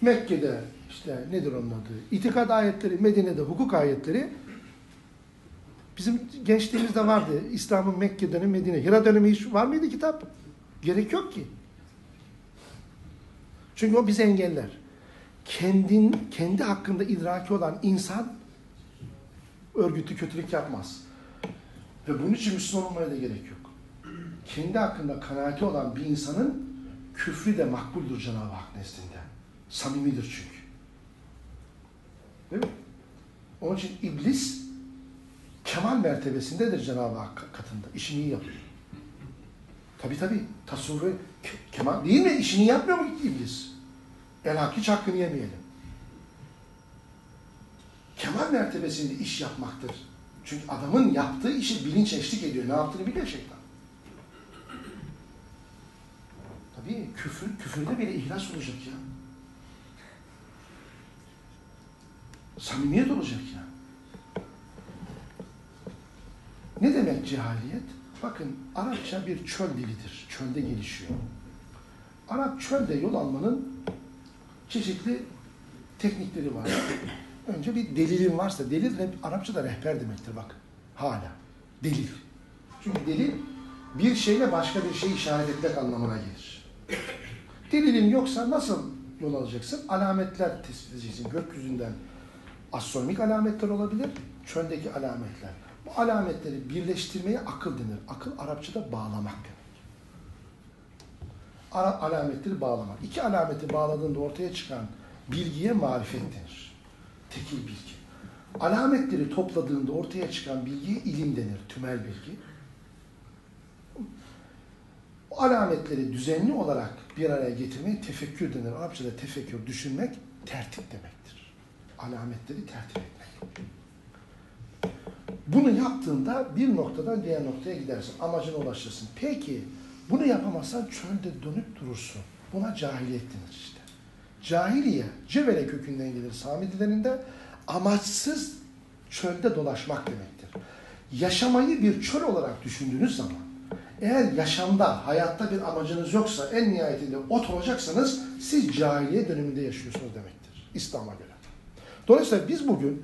Mekke'de işte nedir onun adı? İtikad ayetleri, Medine'de hukuk ayetleri bizim gençliğimizde vardı. İslam'ın Mekke dönemi, Medine. Hira dönemi hiç var mıydı kitap? Gerek yok ki. Çünkü o bizi engeller. Kendin, kendi hakkında idraki olan insan örgütlü kötülük yapmaz. Ve bunun için Müslüman olmaya da gerek yok. Kendi hakkında kanaati olan bir insanın küfrü de makbuldür Cenab-ı Hak nezdinde. Samimidir çünkü. Değil mi? Onun için iblis kemal mertebesindedir Cenab-ı Hak katında. İşini iyi yapıyor. Tabi tabi tasavvur kemal değil mi? İşini yapmıyor mu iblis? El hak hiç hakkını yemeyelim. Kemal mertebesinde iş yapmaktır. Çünkü adamın yaptığı işi bilinç eşlik ediyor. Ne yaptığını biliyor şeytan. Tabii küfür, küfürde bile ihlas olacak ya. Samimiyet olacak ya. Ne demek cehaliyet? Bakın Arapça bir çöl dilidir. Çölde gelişiyor. Arap çölde yol almanın çeşitli teknikleri var. Önce bir delilin varsa, delil Arapçada rehber demektir bak. Hala. Delil. Çünkü delil bir şeyle başka bir şey işaret etmek anlamına gelir. Delilin yoksa nasıl yol alacaksın? Alametler tespit edeceksin. Gökyüzünden astronomik alametler olabilir, çöldeki alametler. Bu alametleri birleştirmeye akıl denir. Akıl Arapçada bağlamak demek. Ara, alametleri bağlamak. İki alameti bağladığında ortaya çıkan bilgiye marifet denir. Tekil bilgi. Alametleri topladığında ortaya çıkan bilgiye ilim denir. Tümel bilgi. O alametleri düzenli olarak bir araya getirmeye tefekkür denir. Arapçada tefekkür, düşünmek, tertip demektir. Alametleri tertip etmek. Bunu yaptığında bir noktadan diğer noktaya gidersin. Amacına ulaşırsın. Peki bunu yapamazsan çölde dönüp durursun. Buna cahiliyet denir işte. Cahiliye, cevele kökünden gelir Samidilerinde amaçsız çölde dolaşmak demektir. Yaşamayı bir çöl olarak düşündüğünüz zaman eğer yaşamda, hayatta bir amacınız yoksa en nihayetinde ot olacaksanız siz cahiliye döneminde yaşıyorsunuz demektir. İslam'a göre. Dolayısıyla biz bugün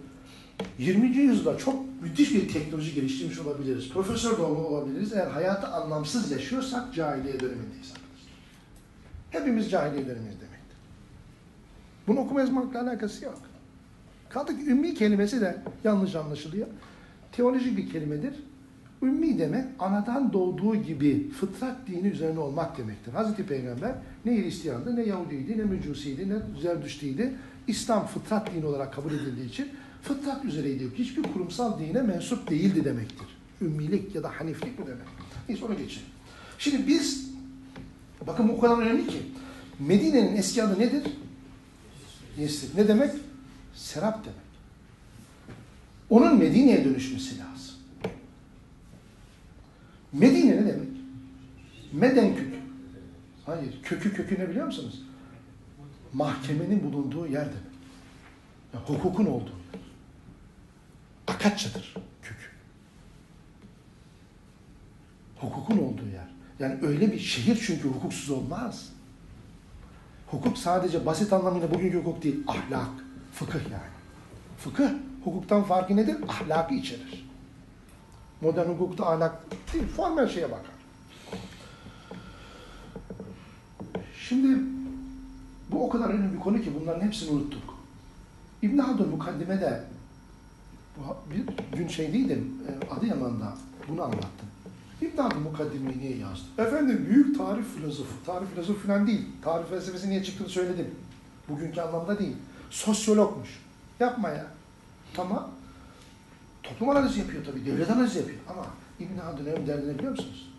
20. yüzyılda çok müthiş bir teknoloji geliştirmiş olabiliriz. Profesör de olabiliriz. Eğer hayatı anlamsız yaşıyorsak cahiliye dönemindeyiz. Hepimiz cahiliye dönemindeyiz demektir. Bunu okuma yazmakla alakası yok. Kaldı ki ümmi kelimesi de yanlış anlaşılıyor. Teolojik bir kelimedir. Ümmi demek anadan doğduğu gibi fıtrat dini üzerine olmak demektir. Hazreti Peygamber ne Hristiyandı, ne Yahudiydi, ne Mücusiydi, ne Zerdüştiydi. İslam fıtrat dini olarak kabul edildiği için fıtrat üzereydi. Hiçbir kurumsal dine mensup değildi demektir. Ümmilik ya da haniflik mi demek? Neyse ona geçelim. Şimdi biz, bakın bu kadar önemli ki, Medine'nin eski adı nedir? Yesrib. Ne demek? Serap demek. Onun Medine'ye dönüşmesi lazım. Medine ne demek? Meden kökü. Hayır, kökü kökü ne biliyor musunuz? Mahkemenin bulunduğu yer demek. Yani hukukun olduğu yer. Akatçadır kökü. Hukukun olduğu yer. Yani öyle bir şehir çünkü hukuksuz olmaz. Hukuk sadece basit anlamıyla bugünkü hukuk değil, ahlak, fıkıh yani. Fıkıh, hukuktan farkı nedir? Ahlakı içerir. Modern hukukta ahlak değil, formel şeye bakar. Şimdi bu o kadar önemli bir konu ki bunların hepsini unuttuk. İbn Haldun mukaddimede bir gün şeydeydim, Adıyaman'da bunu anlattım. İbn Haldun mukaddimeyi niye yazdı? Efendim büyük tarih filozofu, tarih filozofu falan değil. Tarih felsefesi niye çıktığını söyledim. Bugünkü anlamda değil. Sosyologmuş. Yapma ya. Tamam. Toplum analizi yapıyor tabii, devlet analizi yapıyor. Ama İbn Haldun hem derdini biliyor musunuz?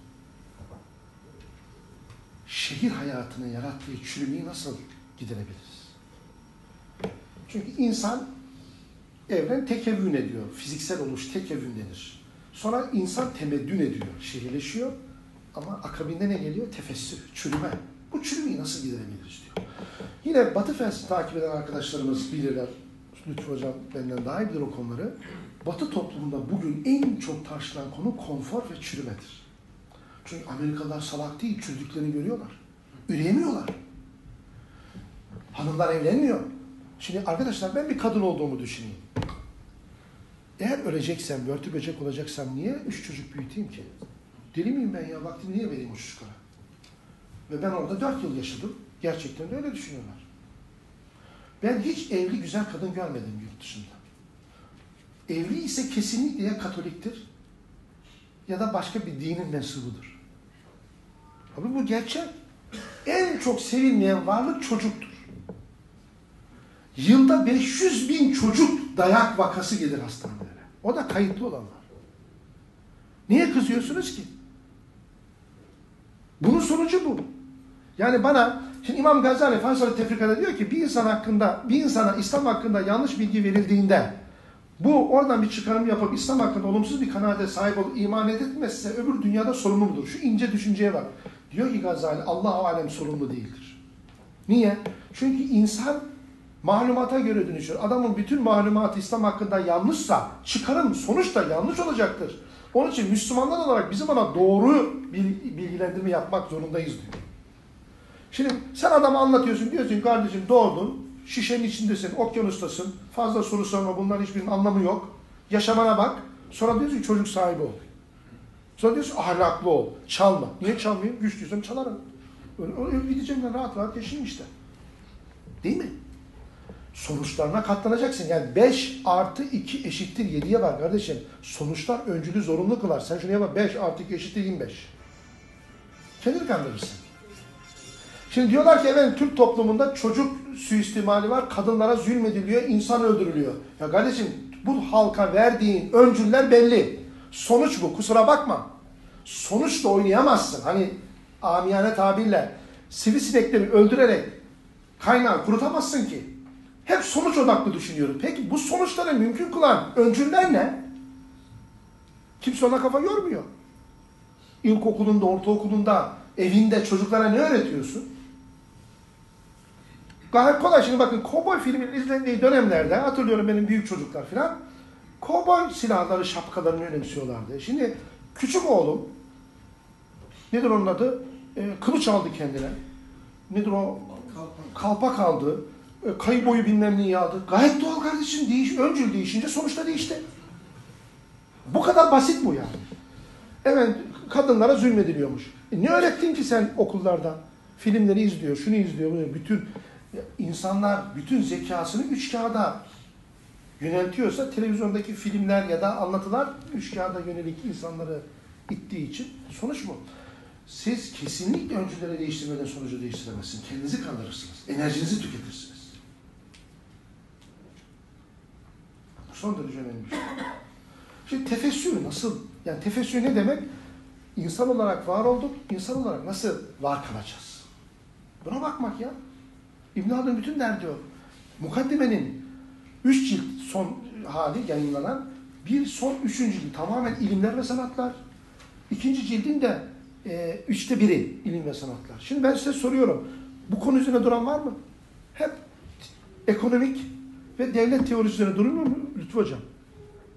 Şehir hayatının yarattığı çürümeyi nasıl giderebiliriz? Çünkü insan evren tekevvün ediyor. Fiziksel oluş tekevvün denir. Sonra insan temeddün ediyor, şehirleşiyor. Ama akabinde ne geliyor? Tefessür, çürüme. Bu çürümeyi nasıl giderebiliriz diyor. Yine Batı felsefe takip eden arkadaşlarımız bilirler. Lütfü Hocam benden daha iyi bilir o konuları. Batı toplumunda bugün en çok tartışılan konu konfor ve çürümedir. Çünkü Amerikalılar salak değil, çürüdüklerini görüyorlar. Üreyemiyorlar. Hanımlar evlenmiyor. Şimdi arkadaşlar ben bir kadın olduğumu düşüneyim. Eğer öleceksem, börtü böcek olacaksam niye üç çocuk büyüteyim ki? Deli miyim ben ya? Vaktimi niye vereyim o çocuklara? Ve ben orada dört yıl yaşadım. Gerçekten de öyle düşünüyorlar. Ben hiç evli güzel kadın görmedim yurt dışında. Evli ise kesinlikle ya Katoliktir ya da başka bir dinin mensubudur. Abi bu gerçek. En çok sevilmeyen varlık çocuktur. Yılda 500 bin çocuk dayak vakası gelir hastanelere. O da kayıtlı olanlar. Niye kızıyorsunuz ki? Bunun sonucu bu. Yani bana, şimdi İmam Gazali Falsalı Tefrika'da diyor ki bir insan hakkında, bir insana İslam hakkında yanlış bilgi verildiğinde bu oradan bir çıkarım yapıp İslam hakkında olumsuz bir kanaate sahip olup iman edilmezse öbür dünyada sorumlu mudur? Şu ince düşünceye bak. Diyor ki Gazali Allah alem sorumlu değildir. Niye? Çünkü insan malumata göre dönüşüyor. Adamın bütün malumatı İslam hakkında yanlışsa çıkarım sonuç da yanlış olacaktır. Onun için Müslümanlar olarak bizim ona doğru bilgilendirme yapmak zorundayız diyor. Şimdi sen adama anlatıyorsun diyorsun kardeşim doğdun, şişenin içindesin, okyanustasın, fazla soru sorma bunların hiçbirinin anlamı yok. Yaşamana bak. Sonra diyorsun çocuk sahibi ol. Sonra diyorsun ahlaklı ol, çalma. Niye çalmayayım? Güçlüysem çalarım. Öyle, öyle gideceğim rahat rahat yaşayayım işte. Değil mi? Sonuçlarına katlanacaksın. Yani 5 artı 2 eşittir 7'ye var kardeşim. Sonuçlar öncülü zorunlu kılar. Sen şuraya bak 5 artı 2 eşittir 25. Kendini kandırırsın. Şimdi diyorlar ki efendim Türk toplumunda çocuk suistimali var, kadınlara zulmediliyor, insan öldürülüyor. Ya kardeşim bu halka verdiğin öncüller belli. Sonuç bu, kusura bakma. Sonuçla oynayamazsın. Hani amiyane tabirle sivrisinekleri öldürerek kaynağı kurutamazsın ki. Hep sonuç odaklı düşünüyorum. Peki bu sonuçları mümkün kılan öncüller ne? Kimse ona kafa yormuyor. İlkokulunda, ortaokulunda, evinde çocuklara ne öğretiyorsun? Gayet kolay. Şimdi bakın kovboy filmin izlendiği dönemlerde hatırlıyorum benim büyük çocuklar falan. Kovboy silahları, şapkalarını önemsiyorlardı. Şimdi küçük oğlum nedir onun adı? Ee, kılıç aldı kendine. Nedir o? Kalpak aldı. E, kayı boyu bilmem neyi aldı. Gayet doğal kardeşim. Değiş, öncül değişince sonuçta değişti. Bu kadar basit bu yani. Evet kadınlara zulmediliyormuş. E ne öğrettin ki sen okullarda? Filmleri izliyor, şunu izliyor. Bütün insanlar bütün zekasını üç kağıda yöneltiyorsa televizyondaki filmler ya da anlatılar üç kağıda yönelik insanları ittiği için sonuç bu. Siz kesinlikle öncüleri değiştirmeden sonucu değiştiremezsiniz. Kendinizi kandırırsınız. Enerjinizi tüketirsiniz. Bu son derece önemli şey. Şimdi tefessür nasıl? Yani tefessür ne demek? İnsan olarak var olduk, insan olarak nasıl var kalacağız? Buna bakmak ya. İbn Haldun bütün derdi o. Mukaddimenin üç cilt son hali yayınlanan bir son üçüncü cilt tamamen ilimler ve sanatlar. İkinci cildin de e, üçte biri ilim ve sanatlar. Şimdi ben size soruyorum. Bu konu üzerine duran var mı? Hep ekonomik ve devlet teorisi üzerine durmuyor mu Lütfü Hocam?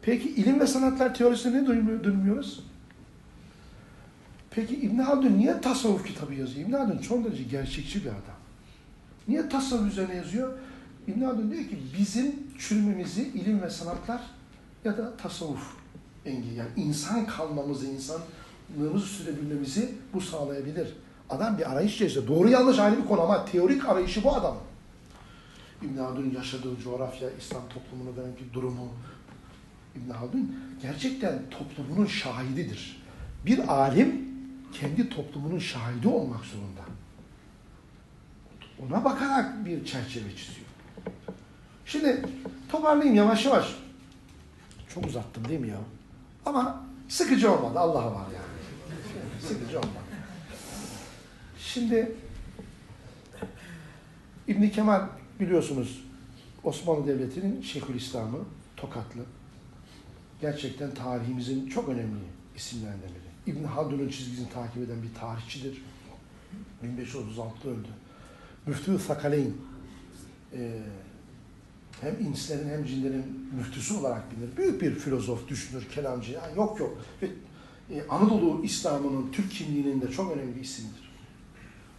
Peki ilim ve sanatlar teorisine ne durmuyoruz? Peki İbn Haldun niye tasavvuf kitabı yazıyor? İbn Haldun çok derece gerçekçi bir adam. Niye tasavvuf üzerine yazıyor? İbn Haldun diyor ki bizim çürümemizi ilim ve sanatlar ya da tasavvuf engel yani insan kalmamızı, insanlığımızı sürebilmemizi bu sağlayabilir. Adam bir arayış içerisinde. Doğru yanlış ayrı bir konu ama teorik arayışı bu adam. İbn Haldun'un yaşadığı coğrafya, İslam toplumuna dönemki durumu, İbn Haldun gerçekten toplumunun şahididir. Bir alim kendi toplumunun şahidi olmak zorunda. Ona bakarak bir çerçeve çiziyor. Şimdi toparlayayım yavaş yavaş. Çok uzattım değil mi ya? Ama sıkıcı olmadı. Allah'a var yani. Sıkıcı olmadı. Şimdi İbn Kemal biliyorsunuz Osmanlı Devleti'nin Şeyhülislam'ı Tokatlı. Gerçekten tarihimizin çok önemli isimlerinden biri. İbn Haldun'un çizgisini takip eden bir tarihçidir. 1536'da öldü. Müftü Sakaleyn e, hem inslerin hem cinlerin müftüsü olarak bilinir. Büyük bir filozof, düşünür, kelamcı. Yani yok yok. Ve e, Anadolu İslam'ının Türk kimliğinin de çok önemli bir ismidir.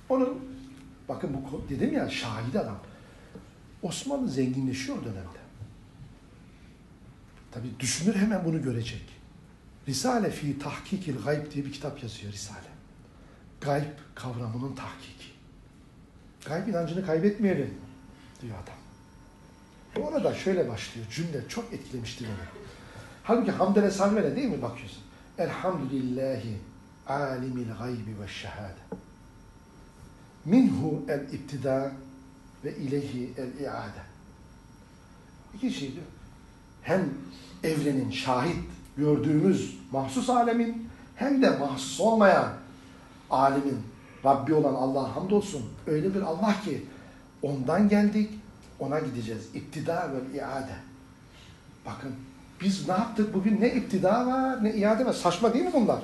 Onun, bakın bu dedim ya şahidi adam. Osmanlı zenginleşiyor o dönemde. Tabi düşünür hemen bunu görecek. Risale fi tahkikil gayb diye bir kitap yazıyor Risale. Gayb kavramının tahkiki. Gayb inancını kaybetmeyelim diyor adam. Bu arada şöyle başlıyor. Cümle çok etkilemişti beni. Halbuki Hamdele Salvele değil mi bakıyorsun? Elhamdülillahi alimil gaybi ve şehade. Minhu el ibtida ve ileyhi el iade. İki şey diyor. Hem evrenin şahit gördüğümüz mahsus alemin hem de mahsus olmayan alimin Rabbi olan Allah'a hamdolsun. Öyle bir Allah ki ondan geldik, ona gideceğiz. İptida ve iade. Bakın biz ne yaptık bugün? Ne iptida var ne iade var. Saçma değil mi bunlar?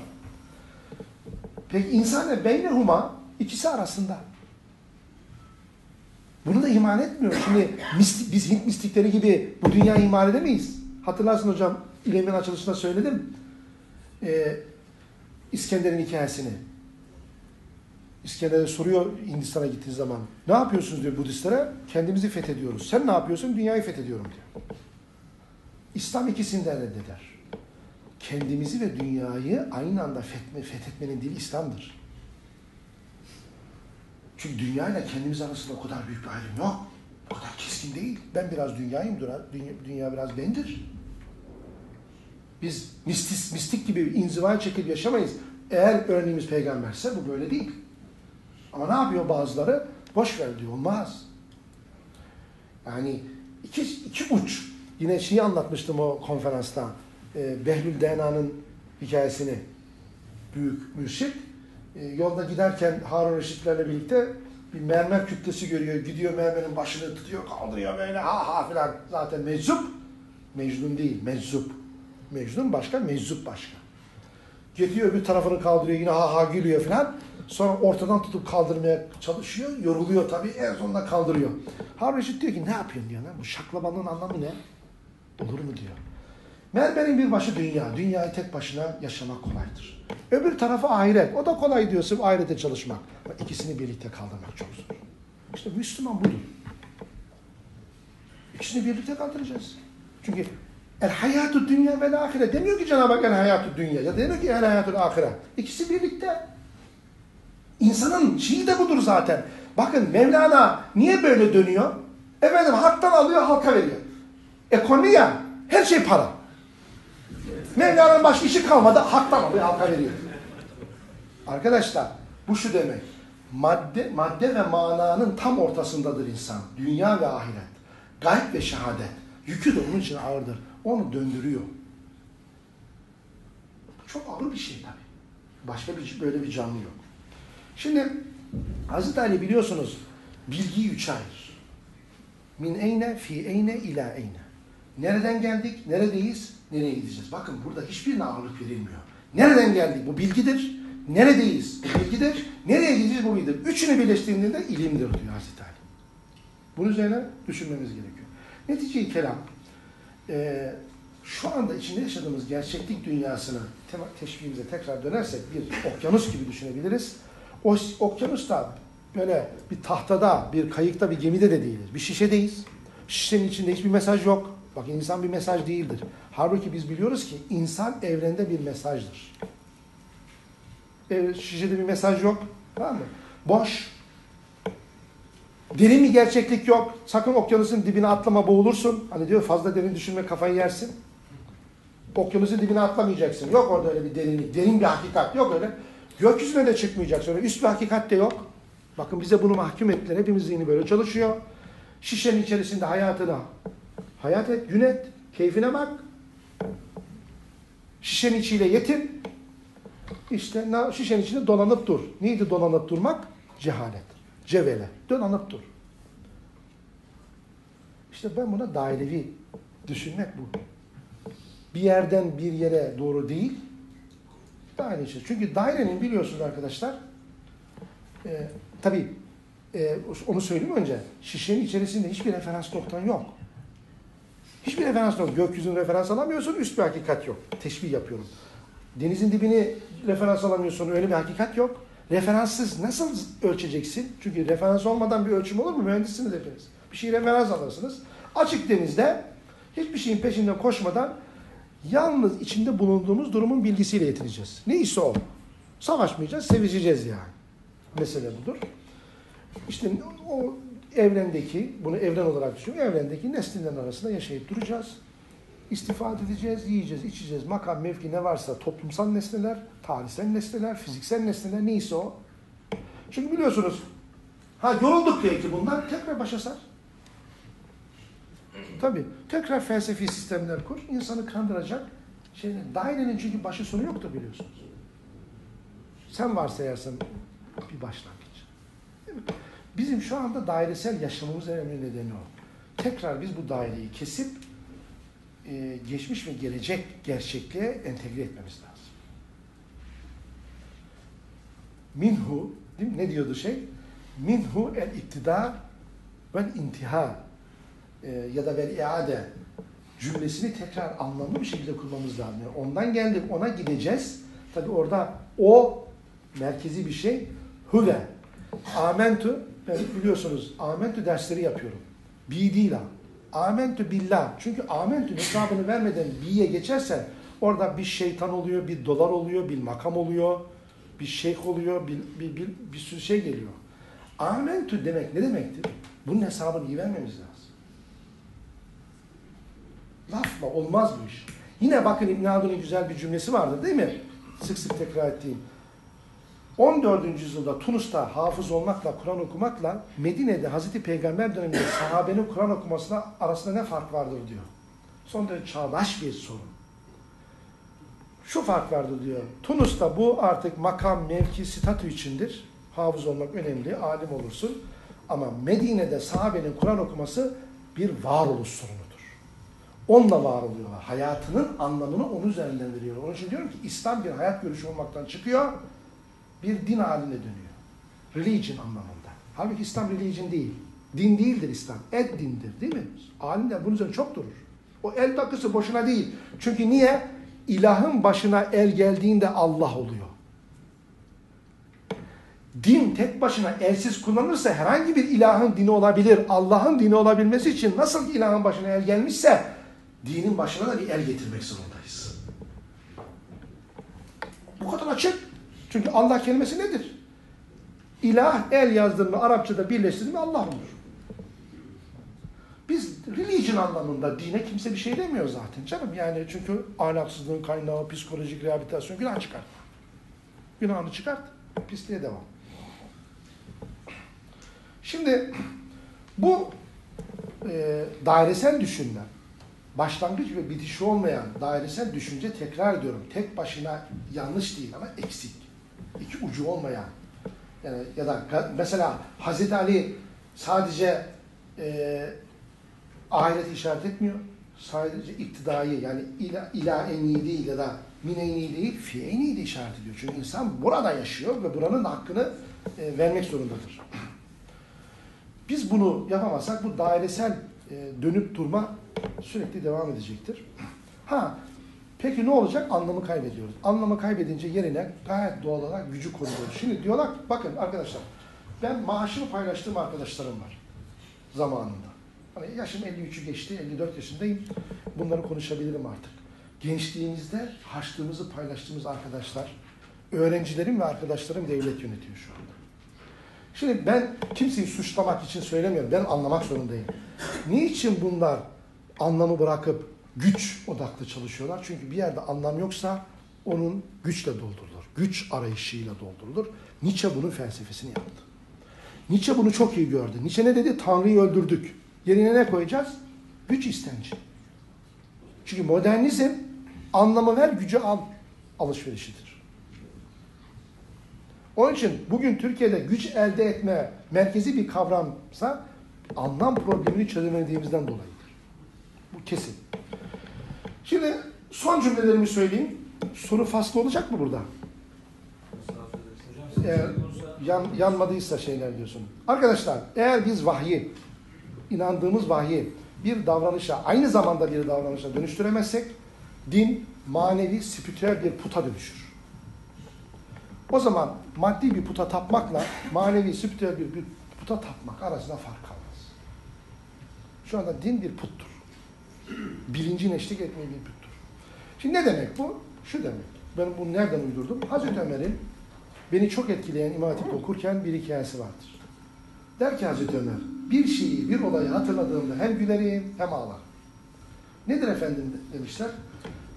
Peki insan beynehuma ikisi arasında. Bunu da iman etmiyor. Şimdi biz Hint mistikleri gibi bu dünyayı iman edemeyiz. Hatırlarsın hocam İlmin açılışında söyledim. Ee, İskender'in hikayesini. İskender'e soruyor Hindistan'a gittiği zaman. Ne yapıyorsunuz diyor Budistlere. Kendimizi fethediyoruz. Sen ne yapıyorsun? Dünyayı fethediyorum diyor. İslam ikisinden reddeder. Kendimizi ve dünyayı aynı anda fethetme, fethetmenin dili İslam'dır. Çünkü dünyayla kendimiz arasında o kadar büyük bir ayrım yok. O kadar keskin değil. Ben biraz dünyayımdır. Dünya, dünya biraz bendir. Biz mistis, mistik gibi inzivaya çekip yaşamayız. Eğer örneğimiz peygamberse bu böyle değil. Ama ne yapıyor bazıları? Boş ver diyor. Olmaz. Yani iki, iki uç. Yine şeyi anlatmıştım o konferansta. Ee, Behlül Dena'nın hikayesini. Büyük mürşit. Ee, yolda giderken Harun Reşitlerle birlikte bir mermer kütlesi görüyor. Gidiyor mermerin başını tutuyor, kaldırıyor böyle ha ha filan. Zaten meczup. Mecnun değil, meczup. Mecnun başka, meczup başka. Gidiyor bir tarafını kaldırıyor yine ha ha gülüyor filan. Sonra ortadan tutup kaldırmaya çalışıyor. Yoruluyor tabii. En sonunda kaldırıyor. Harun Reşit diyor ki ne yapıyorsun diyor. Bu şaklabanlığın anlamı ne? Olur mu diyor. Mermerin bir başı dünya. Dünyayı tek başına yaşamak kolaydır. Öbür tarafı ahiret. O da kolay diyorsun ahirete çalışmak. Ama ikisini birlikte kaldırmak çok zor. İşte Müslüman budur. İkisini birlikte kaldıracağız. Çünkü el hayatü dünya ve ahiret demiyor ki Cenab-ı Hak el hayatü dünya ya demiyor ki el hayatü ahiret. İkisi birlikte. İnsanın şeyi de budur zaten. Bakın Mevlana niye böyle dönüyor? Efendim haktan alıyor halka veriyor. Ekonomi ya her şey para. Mevlana'nın başka işi kalmadı haktan alıyor halka veriyor. Arkadaşlar bu şu demek. Madde, madde ve mananın tam ortasındadır insan. Dünya ve ahiret. Gayb ve şehadet. Yükü de onun için ağırdır. Onu döndürüyor. Çok ağır bir şey tabii. Başka bir böyle bir canlı yok. Şimdi Hazreti Ali biliyorsunuz bilgiyi üçe ayırır. Min eyne fi eyne ila eyne. Nereden geldik, neredeyiz, nereye gideceğiz? Bakın burada hiçbirine ağırlık verilmiyor. Nereden geldik? Bu bilgidir. Neredeyiz? Bu bilgidir. Nereye gideceğiz? Bu bilgidir. Üçünü birleştirdiğinde ilimdir diyor Hazreti Ali. Bunun üzerine düşünmemiz gerekiyor. Netice-i kelam e, şu anda içinde yaşadığımız gerçeklik dünyasını teşbihimize tekrar dönersek bir okyanus gibi düşünebiliriz. O okyanusta böyle bir tahtada, bir kayıkta, bir gemide de değiliz. Bir şişedeyiz. Şişenin içinde hiçbir mesaj yok. Bakın insan bir mesaj değildir. Halbuki biz biliyoruz ki insan evrende bir mesajdır. Şişede bir mesaj yok. Tamam mı? Boş. Derin bir gerçeklik yok. Sakın okyanusun dibine atlama boğulursun. Hani diyor fazla derin düşünme kafayı yersin. Okyanusun dibine atlamayacaksın. Yok orada öyle bir derinlik. Derin bir hakikat. Yok öyle. Gökyüzüne de çıkmayacaksın. Öyle üst bir hakikat de yok. Bakın bize bunu mahkum ettiler. Hepimiz zihni böyle çalışıyor. Şişenin içerisinde hayatını hayat et, yönet, keyfine bak. Şişenin içiyle yetin. İşte şişenin içinde dolanıp dur. Neydi dolanıp durmak? Cehalet. Cevele. Dolanıp dur. İşte ben buna dairevi düşünmek bu. Bir yerden bir yere doğru değil, daire için. Çünkü dairenin biliyorsunuz arkadaşlar, e, tabii e, onu söyleyeyim önce. Şişenin içerisinde hiçbir referans noktan yok. Hiçbir referans yok. Gökyüzünü referans alamıyorsun, üst bir hakikat yok. Teşbih yapıyorum. Denizin dibini referans alamıyorsun, öyle bir hakikat yok. Referanssız nasıl ölçeceksin? Çünkü referans olmadan bir ölçüm olur mu? Mühendissiniz hepiniz. Bir şeyi referans alırsınız. Açık denizde hiçbir şeyin peşinden koşmadan yalnız içinde bulunduğumuz durumun bilgisiyle yetineceğiz. Neyse o. Savaşmayacağız, sevişeceğiz yani. Mesele budur. İşte o evrendeki, bunu evren olarak düşün, evrendeki nesnelerin arasında yaşayıp duracağız. İstifade edeceğiz, yiyeceğiz, içeceğiz. Makam, mevki ne varsa toplumsal nesneler, tarihsel nesneler, fiziksel nesneler neyse o. Çünkü biliyorsunuz, ha yorulduk belki bunlar, tekrar başa sar. Tabii, tekrar felsefi sistemler kur, insanı kandıracak şeyler. Dairenin çünkü başı sonu yoktur biliyorsunuz. Sen varsayarsın bir başlangıç. Değil mi? Bizim şu anda dairesel yaşamımız en önemli nedeni o. Tekrar biz bu daireyi kesip e, geçmiş ve gelecek gerçekliğe entegre etmemiz lazım. Minhu, değil mi? ne diyordu şey? Minhu el iktida vel intiha e, ya da vel iade cümlesini tekrar anlamlı bir şekilde kurmamız lazım. Yani ondan geldik, ona gideceğiz. Tabi orada o merkezi bir şey. Huve. Amentu, ben biliyorsunuz amentu dersleri yapıyorum. Bi değil ha. Amentu billah. Çünkü amentu hesabını vermeden bi'ye geçersen orada bir şeytan oluyor, bir dolar oluyor, bir makam oluyor, bir şeyh oluyor, bir, bir, bir, bir sürü şey geliyor. Amentu demek ne demektir? Bunun hesabını iyi vermemiz lazım. Lafla olmaz bu iş. Yine bakın İbn Haldun'un güzel bir cümlesi vardır değil mi? Sık sık tekrar ettiğim. 14. yüzyılda Tunus'ta hafız olmakla, Kur'an okumakla Medine'de Hazreti Peygamber döneminde sahabenin Kur'an okumasına arasında ne fark vardır diyor. Son derece çağdaş bir sorun. Şu fark vardır diyor. Tunus'ta bu artık makam, mevki, statü içindir. Hafız olmak önemli, alim olursun. Ama Medine'de sahabenin Kur'an okuması bir varoluş sorunudur. Onunla var oluyorlar. Hayatının anlamını onun üzerinden veriyor. Onun için diyorum ki İslam bir hayat görüşü olmaktan çıkıyor bir din haline dönüyor. Religion anlamında. Halbuki İslam religion değil. Din değildir İslam. El dindir değil mi? Alimler bunun üzerine çok durur. O el takısı boşuna değil. Çünkü niye? İlahın başına el geldiğinde Allah oluyor. Din tek başına elsiz kullanırsa herhangi bir ilahın dini olabilir. Allah'ın dini olabilmesi için nasıl ki ilahın başına el gelmişse dinin başına da bir el getirmek zorundayız. Bu kadar açık. Çünkü Allah kelimesi nedir? İlah el yazdın mı Arapçada birleştirdin mi Allah olur. Biz religion anlamında dine kimse bir şey demiyor zaten canım. Yani çünkü ahlaksızlığın kaynağı, psikolojik rehabilitasyon günah çıkart. Günahını çıkart, pisliğe devam. Şimdi bu e, dairesel düşünme, başlangıç ve bitişi olmayan dairesel düşünce tekrar ediyorum. Tek başına yanlış değil ama eksik. İki ucu olmayan. Yani ya da mesela Hazreti Ali sadece e, ahireti işaret etmiyor. Sadece iktidayı yani ila, ila en değil ya da min en değil, fi en de işaret ediyor. Çünkü insan burada yaşıyor ve buranın hakkını e, vermek zorundadır. Biz bunu yapamazsak bu dairesel e, dönüp durma sürekli devam edecektir. Ha, peki ne olacak? Anlamı kaybediyoruz. Anlamı kaybedince yerine gayet doğal olarak gücü koruyoruz. Şimdi diyorlar, bakın arkadaşlar, ben maaşını paylaştığım arkadaşlarım var zamanında. Hani yaşım 53'ü geçti, 54 yaşındayım. Bunları konuşabilirim artık. Gençliğimizde harçlığımızı paylaştığımız arkadaşlar, öğrencilerim ve arkadaşlarım devlet yönetiyor şu anda. Şimdi ben kimseyi suçlamak için söylemiyorum. Ben anlamak zorundayım. Niçin bunlar anlamı bırakıp güç odaklı çalışıyorlar? Çünkü bir yerde anlam yoksa onun güçle doldurulur. Güç arayışıyla doldurulur. Nietzsche bunun felsefesini yaptı. Nietzsche bunu çok iyi gördü. Nietzsche ne dedi? Tanrı'yı öldürdük. Yerine ne koyacağız? Güç istenci. Çünkü modernizm anlamı ver, gücü al alışverişidir. Onun için bugün Türkiye'de güç elde etme merkezi bir kavramsa anlam problemini çözemediğimizden dolayıdır. Bu kesin. Şimdi son cümlelerimi söyleyeyim. Soru faslı olacak mı burada? Eğer- yan, yanmadıysa şeyler diyorsun. Arkadaşlar eğer biz vahyi, inandığımız vahyi bir davranışa, aynı zamanda bir davranışa dönüştüremezsek din manevi, spiritüel bir puta dönüşür. O zaman maddi bir puta tapmakla manevi, spiritüel bir, bir puta tapmak arasında fark kalmaz. Şu anda din bir puttur. Bilincin eşlik etmeyi bir puttur. Şimdi ne demek bu? Şu demek. Ben bunu nereden uydurdum? Hazreti Ömer'in beni çok etkileyen İmam Hatip'te okurken bir hikayesi vardır. Der ki Hazreti Ömer, bir şeyi, bir olayı hatırladığımda hem gülerim hem ağlarım. Nedir efendim demişler.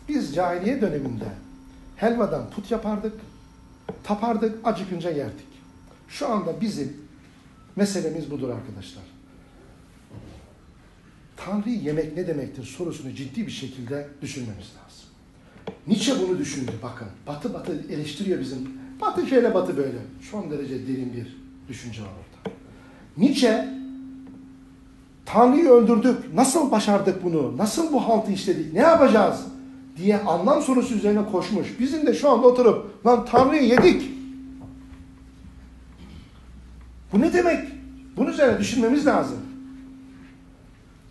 Biz cahiliye döneminde helvadan put yapardık, tapardık, acıkınca yerdik. Şu anda bizim meselemiz budur arkadaşlar. Tanrı yemek ne demektir sorusunu ciddi bir şekilde düşünmemiz lazım. Nietzsche bunu düşündü bakın. Batı batı eleştiriyor bizim. Batı şöyle batı böyle. Son derece derin bir düşünce var orada. Nietzsche Tanrı'yı öldürdük. Nasıl başardık bunu? Nasıl bu haltı işledik? Ne yapacağız? diye anlam sorusu üzerine koşmuş. Bizim de şu anda oturup lan Tanrı'yı yedik. Bu ne demek? Bunun üzerine düşünmemiz lazım.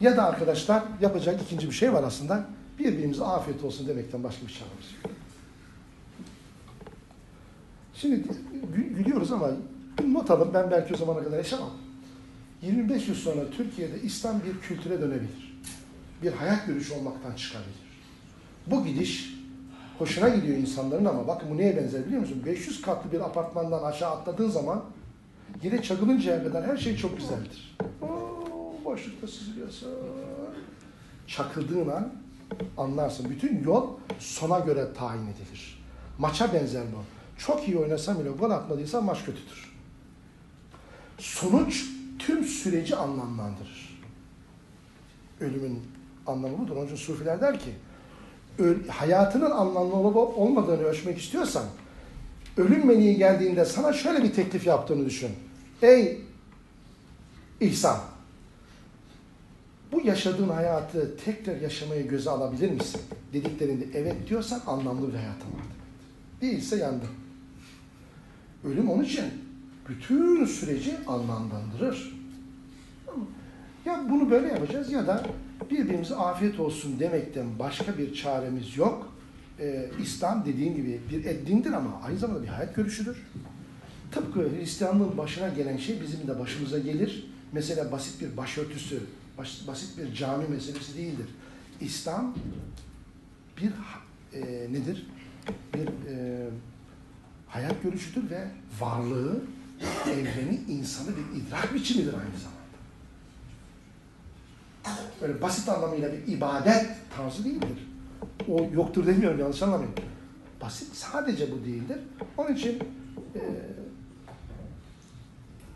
Ya da arkadaşlar yapacak ikinci bir şey var aslında. Birbirimize afiyet olsun demekten başka bir çaremiz yok. Şimdi gü- gülüyoruz ama not alın ben belki o zamana kadar yaşamam. 25 yıl sonra Türkiye'de İslam bir kültüre dönebilir. Bir hayat görüşü olmaktan çıkabilir. Bu gidiş hoşuna gidiyor insanların ama bakın bu neye benzer biliyor musun? 500 katlı bir apartmandan aşağı atladığın zaman yere çakılıncaya kadar her şey çok güzeldir. Boşlukta süzülüyorsun. Çakıldığın an anlarsın. Bütün yol sona göre tayin edilir. Maça benzer bu. Çok iyi oynasam bile gol atmadıysa maç kötüdür. Sonuç tüm süreci anlamlandırır. Ölümün anlamı budur. Onun için sufiler der ki, hayatının anlamlı olup olmadığını ölçmek istiyorsan, ölüm meleği geldiğinde sana şöyle bir teklif yaptığını düşün. Ey İhsan, bu yaşadığın hayatı tekrar yaşamayı göze alabilir misin? Dediklerinde evet diyorsan anlamlı bir hayatın var demektir. Değilse yandın. Ölüm onun için bütün süreci anlamlandırır. Ya bunu böyle yapacağız ya da birbirimize afiyet olsun demekten başka bir çaremiz yok. Ee, İslam dediğim gibi bir dindir ama aynı zamanda bir hayat görüşüdür. Tıpkı Hristiyanlığın başına gelen şey bizim de başımıza gelir. Mesela basit bir başörtüsü, bas- basit bir cami meselesi değildir. İslam bir e, nedir? Bir e, hayat görüşüdür ve varlığı, evreni, insanı bir idrak biçimidir aynı zamanda. Böyle basit anlamıyla bir ibadet tarzı değildir. O yoktur demiyorum yanlış anlamayın. Basit sadece bu değildir. Onun için e,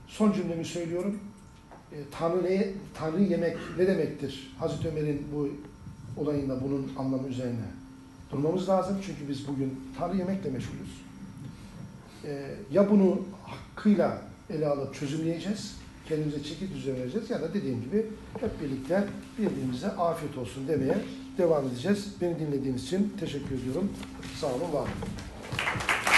son cümlemi söylüyorum. E, Tanrı ne, Tanrı yemek ne demektir? Hazreti Ömer'in bu olayında bunun anlamı üzerine durmamız lazım. Çünkü biz bugün Tanrı yemekle meşgulüz. E, ya bunu hakkıyla ele alıp çözümleyeceğiz, kendimize çeki düzen vereceğiz ya da dediğim gibi hep birlikte birbirimize afiyet olsun demeye devam edeceğiz. Beni dinlediğiniz için teşekkür ediyorum. Sağ olun, var olun.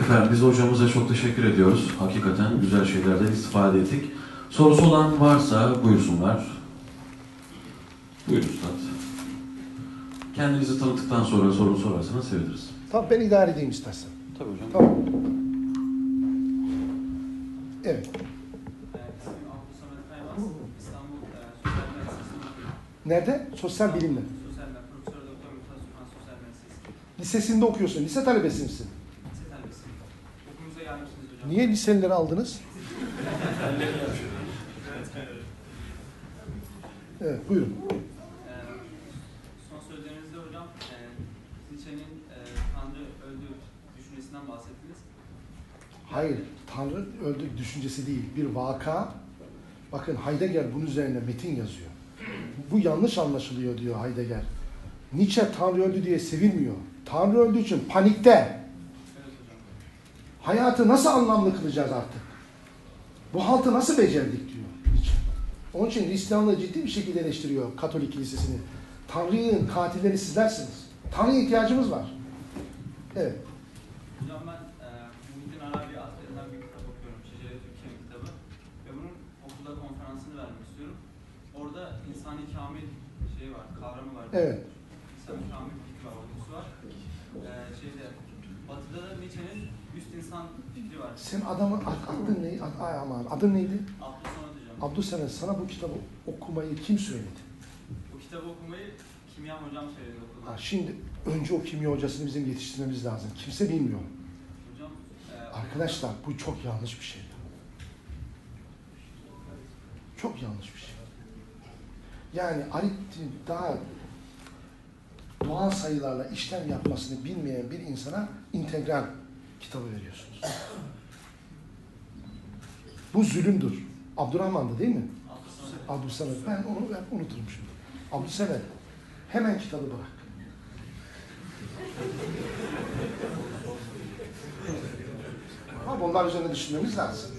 Efendim biz hocamıza çok teşekkür ediyoruz. Hakikaten güzel şeylerden istifade ettik. Sorusu olan varsa buyursunlar. Buyurun Üstad. Kendinizi tanıttıktan sonra soru sorarsanız seviniriz. Tamam ben idare edeyim istersen. Tabii hocam. Tamam. Evet. Nerede? Sosyal bilimler. Lisesinde okuyorsun. Lise talebesi misin? Lise talebesi. Okulumuza gelmişsiniz hocam. Niye liselileri aldınız? Evet, buyurun. E, son sözlerinizde hocam e, Nietzsche'nin e, Tanrı öldü düşüncesinden bahsettiniz. Hayır, Tanrı öldü düşüncesi değil. Bir vaka. Bakın Heidegger bunun üzerine metin yazıyor. Bu yanlış anlaşılıyor diyor Heidegger. Nietzsche Tanrı öldü diye sevinmiyor. Tanrı öldüğü için panikte. Hayatı nasıl anlamlı kılacağız artık? Bu haltı nasıl becerdik diyor. Onun için Hristiyanlığı ciddi bir şekilde eleştiriyor Katolik kilisesini. Tanrı'nın katilleri sizlersiniz. Tanrı'ya ihtiyacımız var. Evet. Hocam ben e, Muhittin Arabi adlarından bir kitap okuyorum. Şecere Türkiye kitabı. Ve bunun okulda konferansını vermek istiyorum. Orada insani kamil şeyi var, kavramı var. Evet. İnsani kamil fikri var, olgusu var. E, şeyde, Batı'da da Nietzsche'nin üst insan fikri var. Sen adamın ad- adın ne? Ad, ay aman, adın neydi? Abdülsamad hocam. Sana bu kitabı okumayı kim söyledi? Bu kitabı okumayı Kimya hocam söyledi okulda. Ha, şimdi önce o kimya hocasını bizim yetiştirmemiz lazım. Kimse bilmiyor. Hocam, e, Arkadaşlar bu çok yanlış bir şey. Çok yanlış bir şey. Yani aritmetik daha doğal sayılarla işlem yapmasını bilmeyen bir insana integral kitabı veriyorsunuz. Bu zulümdür. Abdurrahman'dı değil mi? Abdülsemet. Ben onu hep unuturum şimdi. Hemen kitabı bırak. Ama bunlar üzerine düşünmemiz lazım.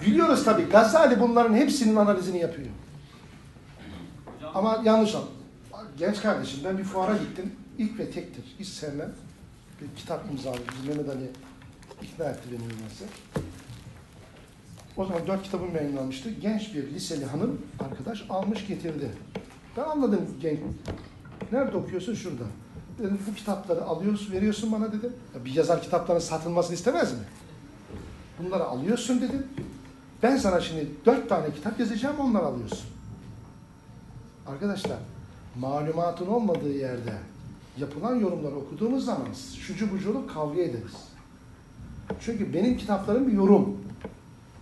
Gülüyoruz tabii. Gazali bunların hepsinin analizini yapıyor. Ama yanlış al. Genç kardeşim ben bir fuara gittim. İlk ve tektir. Hiç sevmem. Bir kitap imzaladı. Mehmet Ali ikna etti beni üniversite. O zaman dört kitabım yayınlanmıştı. Genç bir liseli hanım arkadaş almış getirdi. Ben anladım genç. Nerede okuyorsun? Şurada. Dedim bu kitapları alıyorsun, veriyorsun bana dedim. Ya bir yazar kitapların satılmasını istemez mi? Bunları alıyorsun dedim. Ben sana şimdi dört tane kitap yazacağım, onları alıyorsun. Arkadaşlar, malumatın olmadığı yerde yapılan yorumları okuduğumuz zaman şucu bucu olup kavga ederiz. Çünkü benim kitaplarım bir yorum.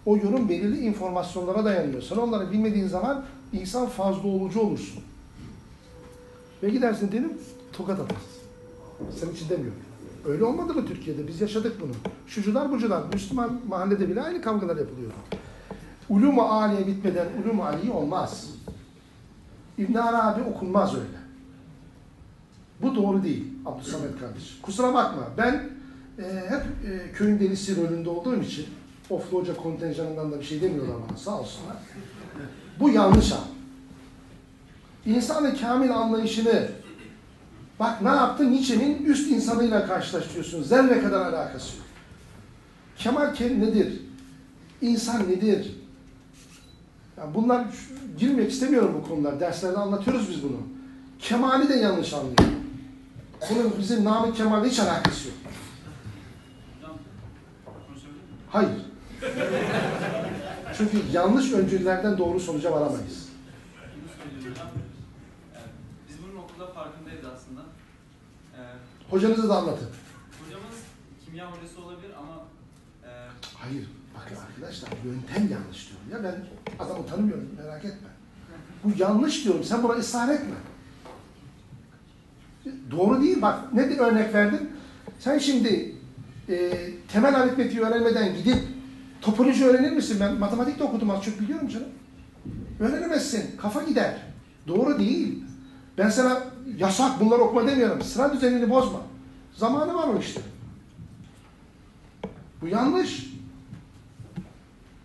O yorum belirli informasyonlara dayanıyor. Sen onları bilmediğin zaman insan fazla olucu olursun. Ve gidersin dedim, tokat atarsın. Senin için demiyorum. Öyle olmadı mı Türkiye'de? Biz yaşadık bunu. Şucular bucular. Müslüman mahallede bile aynı kavgalar yapılıyor. Ulum-u aliye bitmeden ulum-u aliye olmaz. İbn Arabi okunmaz öyle. Bu doğru değil Abdülsamet kardeş. Kusura bakma. Ben e, hep e, köyün delisi rolünde olduğum için Oflu Hoca kontenjanından da bir şey demiyorlar bana sağ olsunlar. Bu yanlış abi. İnsanın kamil anlayışını bak ne yaptı Nietzsche'nin üst insanıyla karşılaştırıyorsun. Zerre kadar alakası yok. Kemal Kerim nedir? İnsan nedir? Yani bunlar girmek istemiyorum bu konular. Derslerde anlatıyoruz biz bunu. Kemal'i de yanlış anlıyor. Bunun bizim Namık Kemal'le hiç alakası yok. Hayır. Çünkü yanlış öncüllerden doğru sonuca varamayız. Biz bunun okulda farkındayız aslında. E, Hocanızı da anlatın. hocamız kimya hocası olabilir ama e, Hayır. Bakın arkadaşlar yöntem yanlış diyorum. Ya ben adamı tanımıyorum merak etme. Bu yanlış diyorum. Sen buna ısrar etme. Doğru değil. Bak ne bir örnek verdin. Sen şimdi e, temel aritmetiği öğrenmeden gidip topoloji öğrenir misin? Ben matematik de okudum az çok biliyorum canım. Öğrenemezsin. Kafa gider. Doğru değil. Ben sana yasak bunları okuma demiyorum. Sıra düzenini bozma. Zamanı var o işte. Bu yanlış.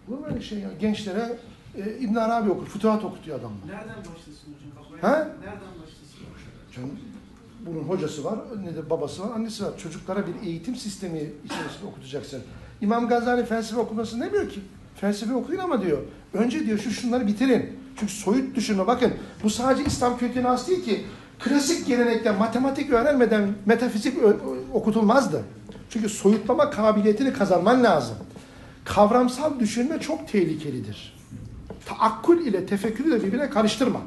Olur mu öyle şey ya? Gençlere e, İbn Arabi okur, fütuhat okutuyor adamlar. Nereden başlasın hocam? Ha? Nereden başlasın? Canım, bunun hocası var, nedir babası var, annesi var. Çocuklara bir eğitim sistemi içerisinde okutacaksın. İmam Gazali felsefe okuması ne diyor ki? Felsefe okuyun ama diyor. Önce diyor şu şunları bitirin. Çünkü soyut düşünme bakın. Bu sadece İslam kültürüne has değil ki. Klasik gelenekte matematik öğrenmeden metafizik okutulmazdı. Çünkü soyutlama kabiliyetini kazanman lazım. Kavramsal düşünme çok tehlikelidir. Taakkul ile tefekkürü de birbirine karıştırma.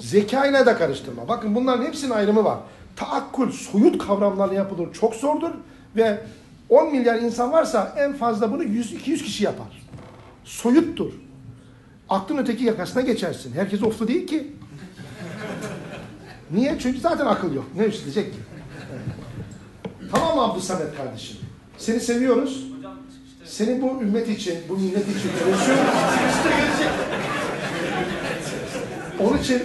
Zeka ile de karıştırma. Bakın bunların hepsinin ayrımı var. Taakkul soyut kavramlarla yapılır. Çok zordur ve 10 milyar insan varsa en fazla bunu 100-200 kişi yapar. Soyuttur. Aklın öteki yakasına geçersin. Herkes oflu değil ki. Niye? Çünkü zaten akıl yok. Ne üstlenecek ki? Tamam mı Abdülsamet kardeşim? Seni seviyoruz. hocam Seni bu ümmet için, bu millet için konuşuyoruz. Onun için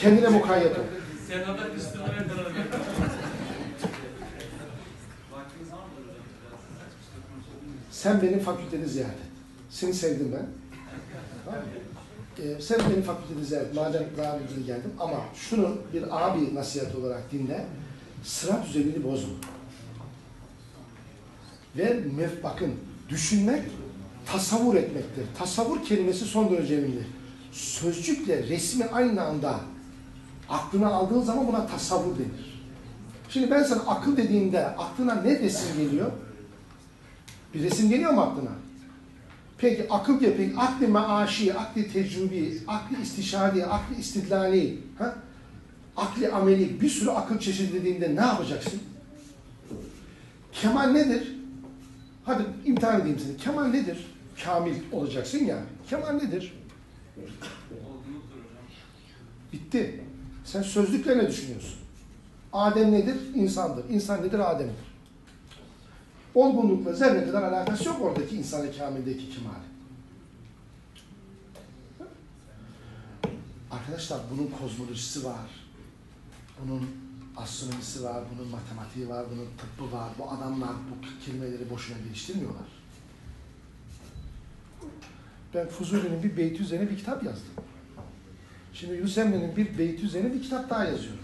kendine mukayyet ol. Senada kıstırmaya karar verdim. Sen benim fakülteni ziyaret et. Seni sevdim ben. Tamam? Ee, sen benim fakülteni ziyaret et. Madem daha önce geldim. Ama şunu bir abi nasihat olarak dinle. Sıra düzenini bozma. Ve mef, bakın düşünmek tasavvur etmektir. Tasavvur kelimesi son derece önemli. Sözcükle resmi aynı anda aklına aldığın zaman buna tasavvur denir. Şimdi ben sana akıl dediğimde aklına ne resim geliyor? Bir resim geliyor mu aklına? Peki akıl diye peki akli maaşi, akli tecrübi, akli istişari, akli istidlali, ha? akli ameli bir sürü akıl çeşidi dediğinde ne yapacaksın? Kemal nedir? Hadi imtihan edeyim seni. Kemal nedir? Kamil olacaksın ya. Kemal nedir? Bitti. Sen sözlükle ne düşünüyorsun? Adem nedir? İnsandır. İnsan nedir? Adem'dir. Olgunlukla zerre kadar alakası yok oradaki insan-ı kamildeki kemali. Arkadaşlar bunun kozmolojisi var. Bunun astronomisi var, bunun matematiği var, bunun tıbbı var. Bu adamlar bu kelimeleri boşuna geliştirmiyorlar. Ben Fuzuli'nin bir beyti üzerine bir kitap yazdım. Şimdi Yunus Emre'nin bir beyti üzerine bir kitap daha yazıyorum.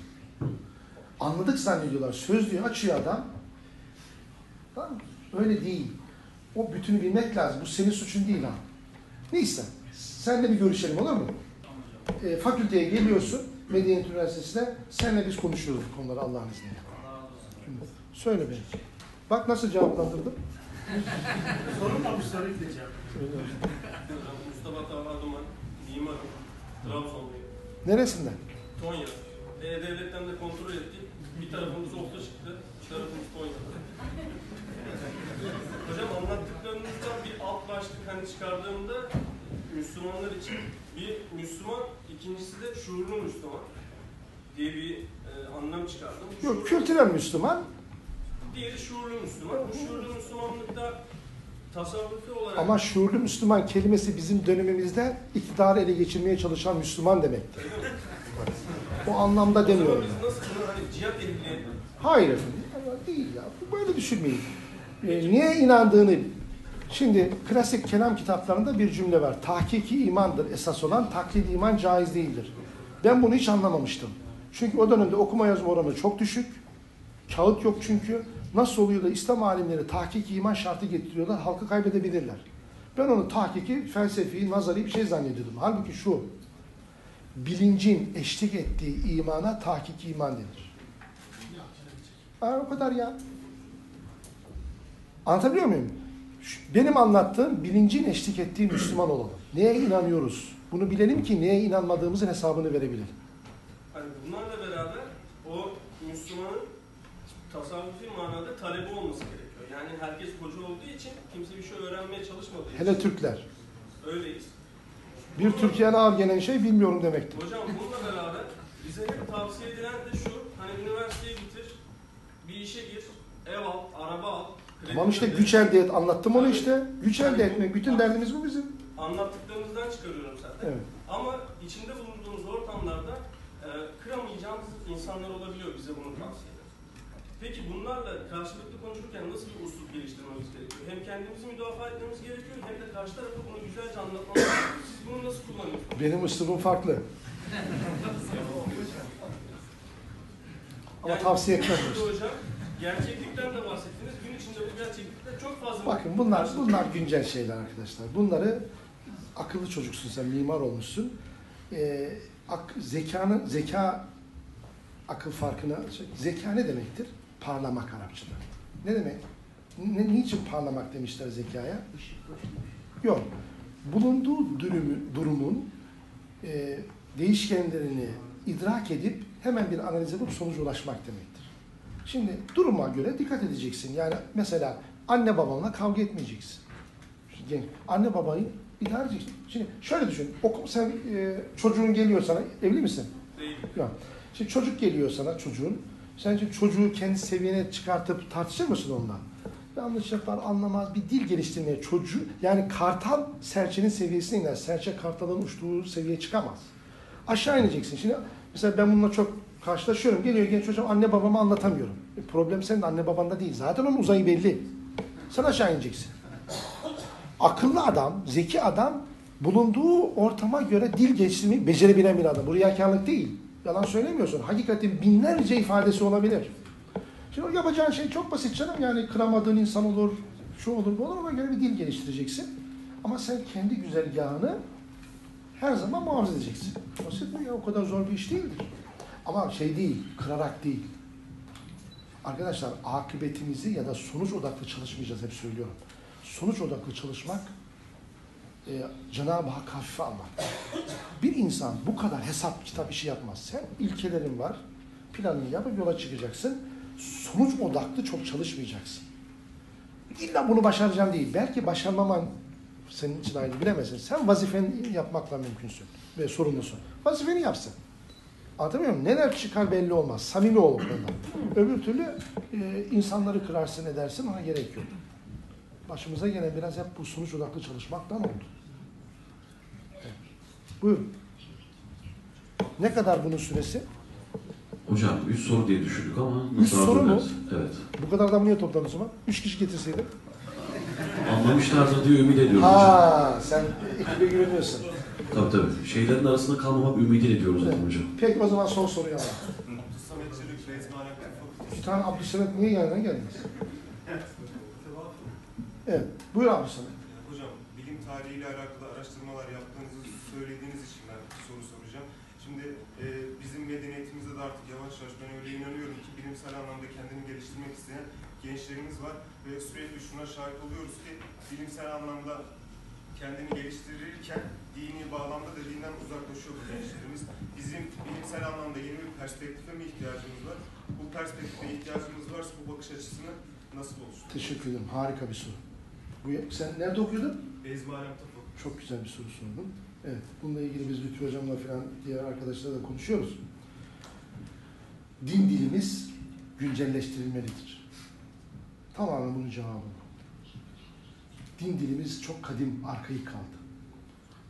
Anladık zannediyorlar. Sözlüğü açıyor adam. Tamam? Öyle değil. O bütünü bilmek lazım. Bu senin suçun değil ha. Neyse. Senle bir görüşelim olur mu? E, fakülteye geliyorsun. Medeniyet Üniversitesi'ne. Senle biz konuşuyoruz bu konuları Allah'ın izniyle. Allah razı olsun. Söyle beni. Bak nasıl cevaplandırdım. Sorun var bir soruyu da cevap. Mustafa Talha Duman, mimarım, Trabzonluyum. Neresinden? Tonya. E-Devlet'ten de kontrol ettik. Bir tarafımız Ofta çıktı, bir tarafımız Tonya'da. Hocam anlattıklarınızdan bir alt başlık hani çıkardığımda Müslümanlar için bir Müslüman, ikincisi de şuurlu Müslüman diye bir e, anlam çıkardım. Yok, kültürel Müslüman. Diğeri şuurlu Müslüman. Bu şuurlu Müslümanlıkta tasavvufi olarak Ama şuurlu Müslüman kelimesi bizim dönemimizde iktidarı ele geçirmeye çalışan Müslüman demektir. O anlamda demiyorum. biz nasıl bunu hani cihat ehli Hayır efendim. Değil ya. Böyle düşünmeyin. Ee, niye inandığını Şimdi klasik kelam kitaplarında bir cümle var. Tahkiki imandır esas olan, taklidi iman caiz değildir. Ben bunu hiç anlamamıştım. Çünkü o dönemde okuma yazma oranı çok düşük. Kağıt yok çünkü. Nasıl oluyor da İslam alimleri tahkiki iman şartı getiriyorlar, halkı kaybedebilirler. Ben onu tahkiki, felsefi, nazari bir şey zannediyordum. Halbuki şu, bilincin eşlik ettiği imana tahkiki iman denir. Aa, o kadar ya. Anlatabiliyor muyum? Benim anlattığım bilincin eşlik ettiği Müslüman olalım. Neye inanıyoruz? Bunu bilelim ki neye inanmadığımızın hesabını verebilelim. Hani bunlarla beraber o Müslümanın tasavvufi manada talebi olması gerekiyor. Yani herkes hoca olduğu için kimse bir şey öğrenmeye çalışmadığı için Hele Türkler. öyleyiz. Bir Türkiye'ne ağır gelen şey bilmiyorum demektir. Hocam bununla beraber bize hep tavsiye edilen de şu, hani üniversiteyi bitir, bir işe gir, ev al, araba al. Tamam işte öde. güç elde et. Anlattım onu işte. Güç elde etmek. Bütün derdimiz bu bizim. Anlattıklarınızdan çıkarıyorum zaten. Evet. Ama içinde bulunduğumuz ortamlarda e, kıramayacağımız insanlar olabiliyor bize bunu tavsiye. Peki bunlarla karşılıklı konuşurken nasıl bir usul geliştirmemiz gerekiyor? Hem kendimizi müdafaa etmemiz gerekiyor hem de karşı tarafa bunu güzelce anlatmamız gerekiyor. Siz bunu nasıl kullanıyorsunuz? Benim üslubum farklı. Ama Yani tavsiye etmez. şimdi Hocam, gerçeklikten de bahsettiniz. Gün içinde bu gerçeklikte çok fazla... Bakın bunlar bunlar güncel şeyler arkadaşlar. Bunları akıllı çocuksun sen, mimar olmuşsun. Ee, ak, zekanın zeka akıl farkına şey, zeka ne demektir? Parlamak Arapçada. Ne demek? Ne, niçin parlamak demişler zekaya? Yok. Bulunduğu durumu, durumun e, değişkenlerini idrak edip hemen bir analiz yapıp sonuca ulaşmak demektir. Şimdi duruma göre dikkat edeceksin. Yani mesela anne babanla kavga etmeyeceksin. Genç. Anne babayı idare edeceksin. Şimdi şöyle düşün. Oku, sen e, çocuğun geliyor sana. Evli misin? Değil. Yok. Şimdi çocuk geliyor sana çocuğun. Sen şimdi çocuğu kendi seviyene çıkartıp tartışır mısın onunla? Yanlış yapar, anlamaz bir dil geliştirmeye çocuğu yani kartal serçenin seviyesine iner. Serçe kartalın uçtuğu seviyeye çıkamaz. Aşağı ineceksin. Şimdi mesela ben bununla çok karşılaşıyorum. Geliyor genç hocam anne babama anlatamıyorum. E, problem senin anne babanda değil. Zaten onun uzayı belli. Sen aşağı ineceksin. Akıllı adam, zeki adam bulunduğu ortama göre dil geliştirmeyi becerebilen bir adam. Bu riyakarlık değil. Yalan söylemiyorsun. Hakikatin binlerce ifadesi olabilir. Şimdi o yapacağın şey çok basit canım. Yani kıramadığın insan olur, Şu olur bu olur ona göre bir dil geliştireceksin. Ama sen kendi güzergahını her zaman muhafaza edeceksin. Basit mi ya? O kadar zor bir iş değildir. Ama şey değil, kırarak değil. Arkadaşlar akıbetimizi ya da sonuç odaklı çalışmayacağız hep söylüyorum. Sonuç odaklı çalışmak e, Cenab-ı Hak hafife almak. Bir insan bu kadar hesap kitap işi yapmaz. Sen ilkelerin var, planını yapıp yola çıkacaksın. Sonuç odaklı çok çalışmayacaksın. İlla bunu başaracağım değil. Belki başarmaman senin için ayrı bilemezsin. Sen vazifeni yapmakla mümkünsün ve sorumlusun. Vazifeni yapsın. Anlatabiliyor muyum? Neler çıkar belli olmaz. Samimi ol konuda. Öbür türlü e, insanları kırarsın edersin ona gerek yok. Başımıza gelen biraz hep bu sonuç odaklı çalışmaktan oldu. Buyurun. Ne kadar bunun süresi? Hocam 3 soru diye düşündük ama Üç nasıl soru mu? hazırlarız? Evet. Bu kadar adam niye topladın o zaman? Üç kişi getirseydim. Anlamışlardır diye ümit ediyoruz hocam. Ha, sen ekibe güveniyorsun. Tabii tabii. Şeylerin arasında kalmamak ümidi ediyoruz dedim hocam. Peki o zaman son soruyu alalım. Samet Çelik. Bir tane Abdülsemet niye yerden geldiniz? Evet. Buyur Abdülsemet. Hocam, bilim tarihiyle alakalı araştırmalar yaptığınızı söylediğiniz için ben bir soru soracağım. Şimdi e, bizim medeniyetimizde de artık yavaş yavaş ben öyle inanıyorum ki bilimsel anlamda kendini geliştirmek isteyen gençlerimiz var ve sürekli şuna şahit oluyoruz ki bilimsel anlamda kendini geliştirirken dini bağlamda da dinden uzaklaşıyor bu gençlerimiz. Bizim bilimsel anlamda yeni bir perspektife mi ihtiyacımız var? Bu perspektife ihtiyacımız varsa bu bakış açısını nasıl oluşturur? Teşekkür ederim. Harika bir soru. Bu, sen nerede okuyordun? Bezmi Alem. Çok güzel bir soru sordun. Evet. Bununla ilgili biz Lütfü Hocam'la falan diğer arkadaşlarla da konuşuyoruz. Din dilimiz güncelleştirilmelidir. Tamamen bunun cevabı bu. Din dilimiz çok kadim, arkaik kaldı.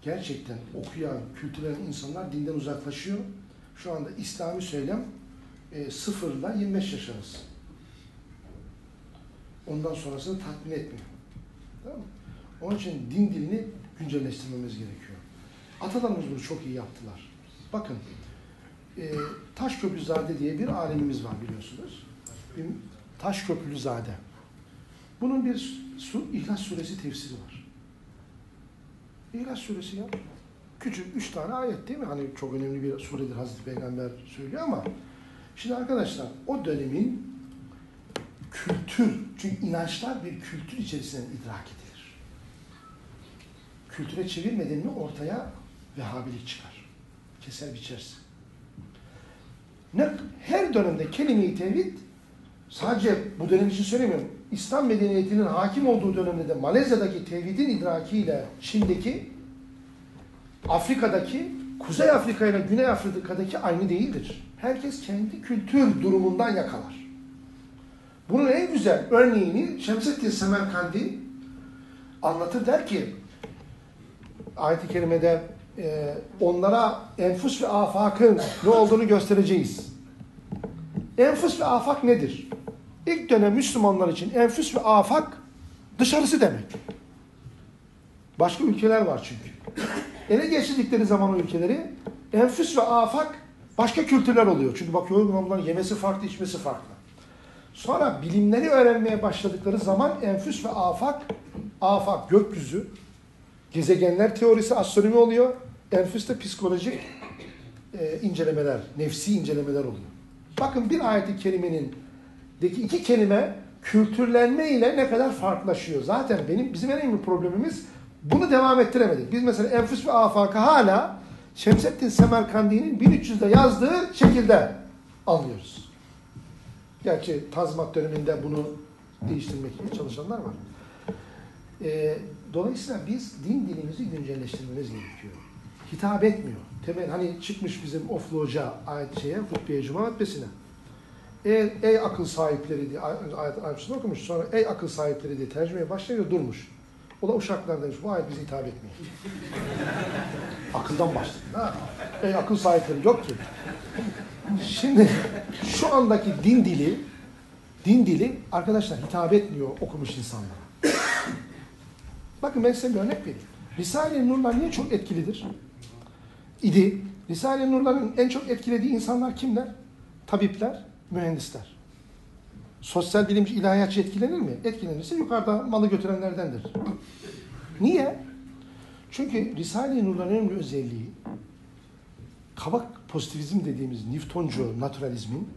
Gerçekten okuyan, kültürel insanlar dinden uzaklaşıyor. Şu anda İslami söylem e, sıfırla 25 yaş arası. Ondan sonrasını tatmin etmiyor. Tamam mı? Onun için din dilini güncelleştirmemiz gerekiyor. Atalarımız bunu çok iyi yaptılar. Bakın, e, Taşköprüzade diye bir alemimiz var biliyorsunuz. Bir Taşköprülüzade. Bunun bir su, İhlas Suresi tefsiri var. İhlas Suresi ya. Küçük üç tane ayet değil mi? Hani çok önemli bir suredir Hazreti Peygamber söylüyor ama şimdi arkadaşlar o dönemin kültür, çünkü inançlar bir kültür içerisinden idrak edilir. Kültüre çevirmeden mi ortaya Vehhabilik çıkar. Keser biçersin. Ne, her dönemde kelime-i tevhid sadece bu dönem için söylemiyorum. İslam medeniyetinin hakim olduğu dönemde de Malezya'daki tevhidin idrakiyle Çin'deki Afrika'daki Kuzey Afrika ile Güney Afrika'daki aynı değildir. Herkes kendi kültür durumundan yakalar. Bunun en güzel örneğini Şemsettin Semerkandi anlatır der ki ayet-i kerimede e, onlara enfus ve afakın ne olduğunu göstereceğiz. Enfus ve afak nedir? İlk dönem Müslümanlar için enfüs ve afak dışarısı demek. Başka ülkeler var çünkü. Ele geçirdikleri zaman o ülkeleri enfüs ve afak başka kültürler oluyor. Çünkü bakıyor bunların yemesi farklı, içmesi farklı. Sonra bilimleri öğrenmeye başladıkları zaman enfüs ve afak, afak gökyüzü, gezegenler teorisi, astronomi oluyor. Enfüs de psikolojik e, incelemeler, nefsi incelemeler oluyor. Bakın bir ayet-i kerimenin deki iki kelime kültürlenme ile ne kadar farklılaşıyor. Zaten benim bizim en önemli problemimiz bunu devam ettiremedik. Biz mesela enfüs ve afakı hala Şemsettin Semerkandi'nin 1300'de yazdığı şekilde anlıyoruz. Gerçi Tanzimat döneminde bunu değiştirmek için çalışanlar var. Ee, dolayısıyla biz din dilimizi güncelleştirmemiz gerekiyor. Hitap etmiyor. Temel hani çıkmış bizim Oflu Hoca ayet şeye, hutbeye, cuma hutbesine. Ey, ey akıl sahipleri diye ayet ayetini okumuş. Sonra ey akıl sahipleri diye tercümeye başlayınca durmuş. O da uşaklar demiş. Bu ayet bize hitap etmiyor. Akıldan başladı. Ha? Ey akıl sahipleri yok ki. Şimdi şu andaki din dili din dili arkadaşlar hitap etmiyor okumuş insanlara. Bakın ben size bir örnek vereyim. Risale-i Nurlar niye çok etkilidir? İdi. Risale-i Nurların en çok etkilediği insanlar kimler? Tabipler, mühendisler. sosyal bilimci, ilahiyatçı etkilenir mi? Etkilenirse yukarıda malı götürenlerdendir. Niye? Çünkü Risale-i Nur'un önemli özelliği kabak pozitivizm dediğimiz Newtoncu naturalizmin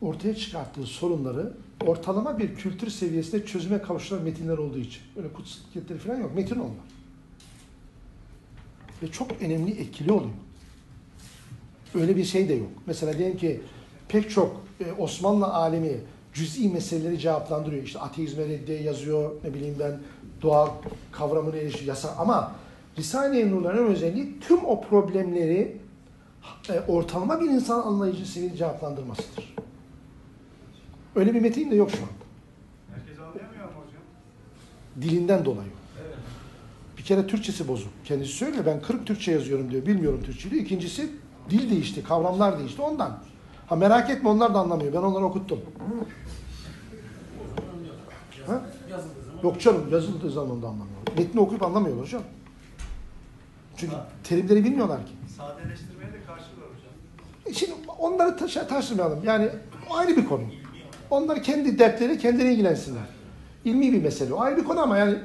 ortaya çıkarttığı sorunları ortalama bir kültür seviyesinde çözüme kavuşturan metinler olduğu için. Öyle kutsiyetleri falan yok. Metin onlar. Ve çok önemli etkili oluyor. Öyle bir şey de yok. Mesela diyelim ki pek çok e, Osmanlı alemi cüz'i meseleleri cevaplandırıyor. İşte ateizme reddiye yazıyor, ne bileyim ben doğa kavramını eleştiriyor, yasa. Ama Risale-i Nur'ların özelliği tüm o problemleri e, ortalama bir insan anlayıcı seviyede cevaplandırmasıdır. Öyle bir metin de yok şu anda. Herkes anlayamıyor ama hocam. Dilinden dolayı. Kere Türkçesi bozuk. Kendisi söylüyor ben 40 Türkçe yazıyorum diyor. Bilmiyorum Türkçe diyor. İkincisi dil değişti, kavramlar değişti ondan. Ha merak etme onlar da anlamıyor. Ben onları okuttum. Ha? Yok canım yazıldığı zaman da anlamıyor. Metni okuyup anlamıyorlar hocam. Çünkü terimleri bilmiyorlar ki. Sadeleştirmeye de karşılar hocam. Şimdi onları taşı, taşımayalım. Yani o ayrı bir konu. Onlar kendi dertleri kendileri ilgilensinler. İlmi bir mesele. O ayrı bir konu ama yani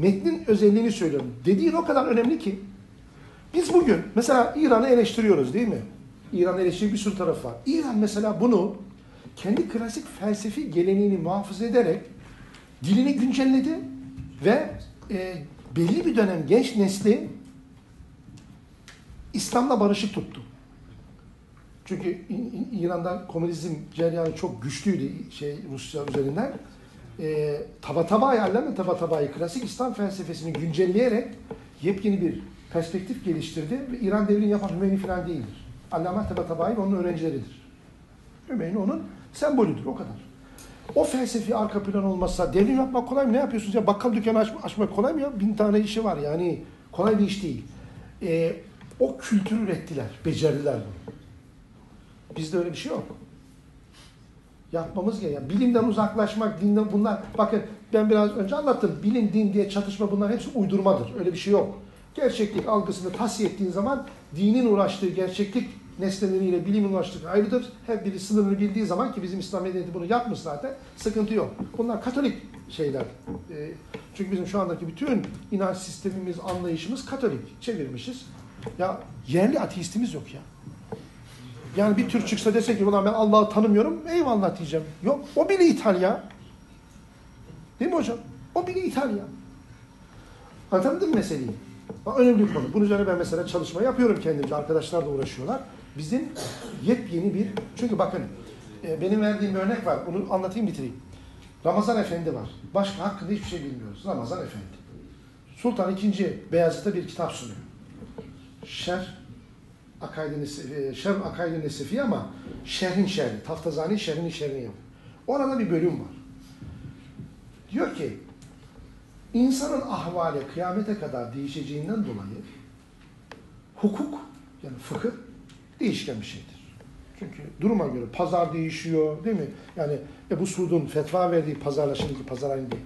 metnin özelliğini söylüyorum. Dediğin o kadar önemli ki biz bugün mesela İran'ı eleştiriyoruz değil mi? İran eleştiri bir sürü tarafı var. İran mesela bunu kendi klasik felsefi geleneğini muhafaza ederek dilini güncelledi ve e, belli bir dönem genç nesli İslam'la barışık tuttu. Çünkü İran'da komünizm cereyanı çok güçlüydü şey Rusya üzerinden. E, taba taba ayarlarla taba tabayı klasik İslam felsefesini güncelleyerek yepyeni bir perspektif geliştirdi ve İran devrini yapan Hümeyni falan değildir. Allame Taba Tabai onun öğrencileridir. Hümeyni onun sembolüdür o kadar. O felsefi arka plan olmazsa devrim yapmak kolay mı? Ne yapıyorsunuz ya? Bakkal dükkanı aç, açmak kolay mı ya? Bin tane işi var yani. Kolay bir iş değil. E, o kültürü ürettiler, becerdiler bunu. Bizde öyle bir şey yok. Yapmamız gereken, bilimden uzaklaşmak, dinden bunlar, bakın ben biraz önce anlattım, bilim, din diye çatışma bunlar hepsi uydurmadır. Öyle bir şey yok. Gerçeklik algısını tasfiye ettiğin zaman dinin uğraştığı gerçeklik nesneleriyle bilimin uğraştığı ayrıdır. Her biri sınırını bildiği zaman ki bizim İslam medeniyeti bunu yapmış zaten, sıkıntı yok. Bunlar katolik şeyler. Ee, çünkü bizim şu andaki bütün inanç sistemimiz, anlayışımız katolik. Çevirmişiz. Ya yerli ateistimiz yok ya. Yani bir Türk çıksa dese ki ulan ben Allah'ı tanımıyorum eyvallah diyeceğim. Yok o bile İtalya. Değil mi hocam? O bile İtalya. Anlatabildim mi meseleyi? Önemli bir konu. Bunun üzerine ben mesela çalışma yapıyorum kendimce. Arkadaşlar da uğraşıyorlar. Bizim yepyeni bir... Çünkü bakın e, benim verdiğim bir örnek var. Onu anlatayım bitireyim. Ramazan Efendi var. Başka hakkında hiçbir şey bilmiyoruz. Ramazan Efendi. Sultan II. Beyazıt'a bir kitap sunuyor. Şer Akaid-i Nesefi, Şer Akaid-i Nesefi ama şerhin şerri, Taftazani şerhin şerrini yapıyor. Orada bir bölüm var. Diyor ki, insanın ahvali kıyamete kadar değişeceğinden dolayı hukuk, yani fıkıh değişken bir şeydir. Çünkü duruma göre pazar değişiyor değil mi? Yani Ebu Suud'un fetva verdiği pazarla şimdiki pazar aynı değil.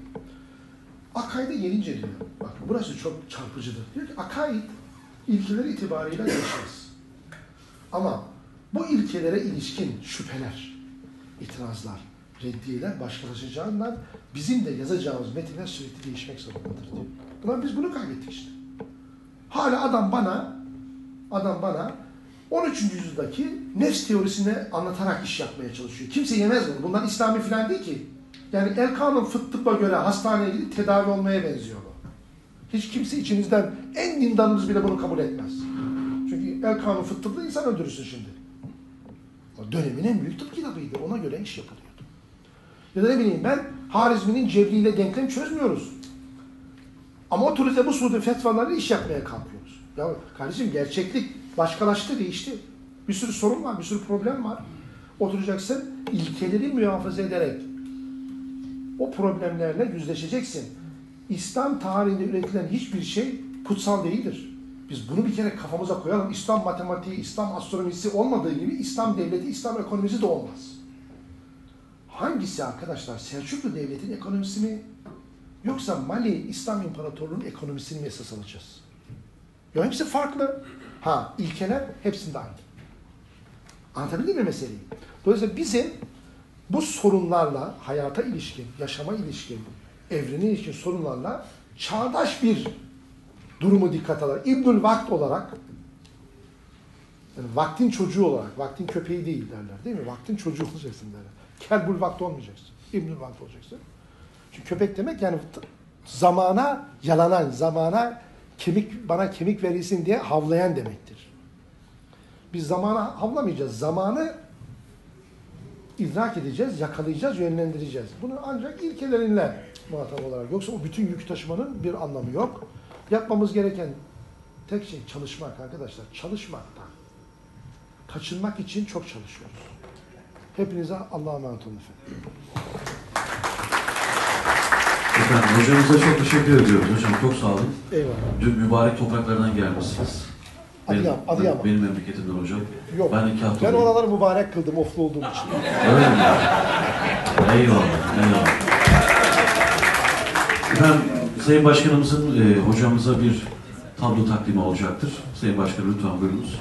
Akaid'e gelince diyor, bak burası çok çarpıcıdır. Diyor ki akaid ilkeleri itibarıyla değişmez. Ama bu ilkelere ilişkin şüpheler, itirazlar, reddiyeler başkalaşacağından bizim de yazacağımız metinler sürekli değişmek zorundadır diyor. Ulan biz bunu kaybettik işte. Hala adam bana, adam bana 13. yüzyıldaki nefs teorisini anlatarak iş yapmaya çalışıyor. Kimse yemez bunu. Bunlar İslami falan değil ki. Yani Erkan'ın fıt göre hastaneye gidip tedavi olmaya benziyor bu. Hiç kimse içinizden en dindarınız bile bunu kabul etmez. Çünkü El Kanun fıttıklı insan öldürürsün şimdi. O dönemin en büyük tıp kitabıydı. Ona göre iş yapılıyordu. Ya da ne bileyim ben Harizmi'nin cebriyle denklem çözmüyoruz. Ama otorite bu suudi fetvalarıyla iş yapmaya kalkıyoruz. Ya kardeşim gerçeklik başkalaştı, değişti. Bir sürü sorun var, bir sürü problem var. Oturacaksın, ilkeleri muhafaza ederek o problemlerle yüzleşeceksin. İslam tarihinde üretilen hiçbir şey kutsal değildir. Biz bunu bir kere kafamıza koyalım. İslam matematiği, İslam astronomisi olmadığı gibi İslam devleti, İslam ekonomisi de olmaz. Hangisi arkadaşlar? Selçuklu Devleti'nin ekonomisi mi? Yoksa Mali İslam İmparatorluğu'nun ekonomisini mi esas alacağız? Ya hepsi farklı. Ha ilkeler hepsinde aynı. Anlatabildim mi meseleyi? Dolayısıyla bizim bu sorunlarla, hayata ilişkin, yaşama ilişkin, evrene ilişkin sorunlarla çağdaş bir durumu dikkat alarak, İbnül Vakt olarak, yani vaktin çocuğu olarak, vaktin köpeği değil derler değil mi? Vaktin çocuğu olacaksın derler. Kelbul Vakt olmayacaksın. İbnül Vakt olacaksın. Çünkü köpek demek yani zamana yalanan, zamana kemik bana kemik verilsin diye havlayan demektir. Biz zamana havlamayacağız. Zamanı idrak edeceğiz, yakalayacağız, yönlendireceğiz. Bunu ancak ilkelerinle muhatap olarak. Yoksa o bütün yük taşımanın bir anlamı yok. Yapmamız gereken tek şey çalışmak arkadaşlar. Çalışmakta. Kaçınmak için çok çalışıyoruz. Hepinize Allah'a emanet olun efendim. Efendim hocamıza çok teşekkür ediyoruz. Hocam çok sağ olun. Eyvallah. Dün mübarek topraklardan gelmişsiniz. Benim, Adıyaman, Adıyaman. benim memleketimden hocam. Yok. Ben iki hafta Ben oraları mübarek kıldım oflu olduğum için. Öyle mi? Eyvallah, eyvallah. Efendim, Sayın Başkanımızın e, hocamıza bir tablo takdimi olacaktır. Sayın Başkanım lütfen buyurunuz.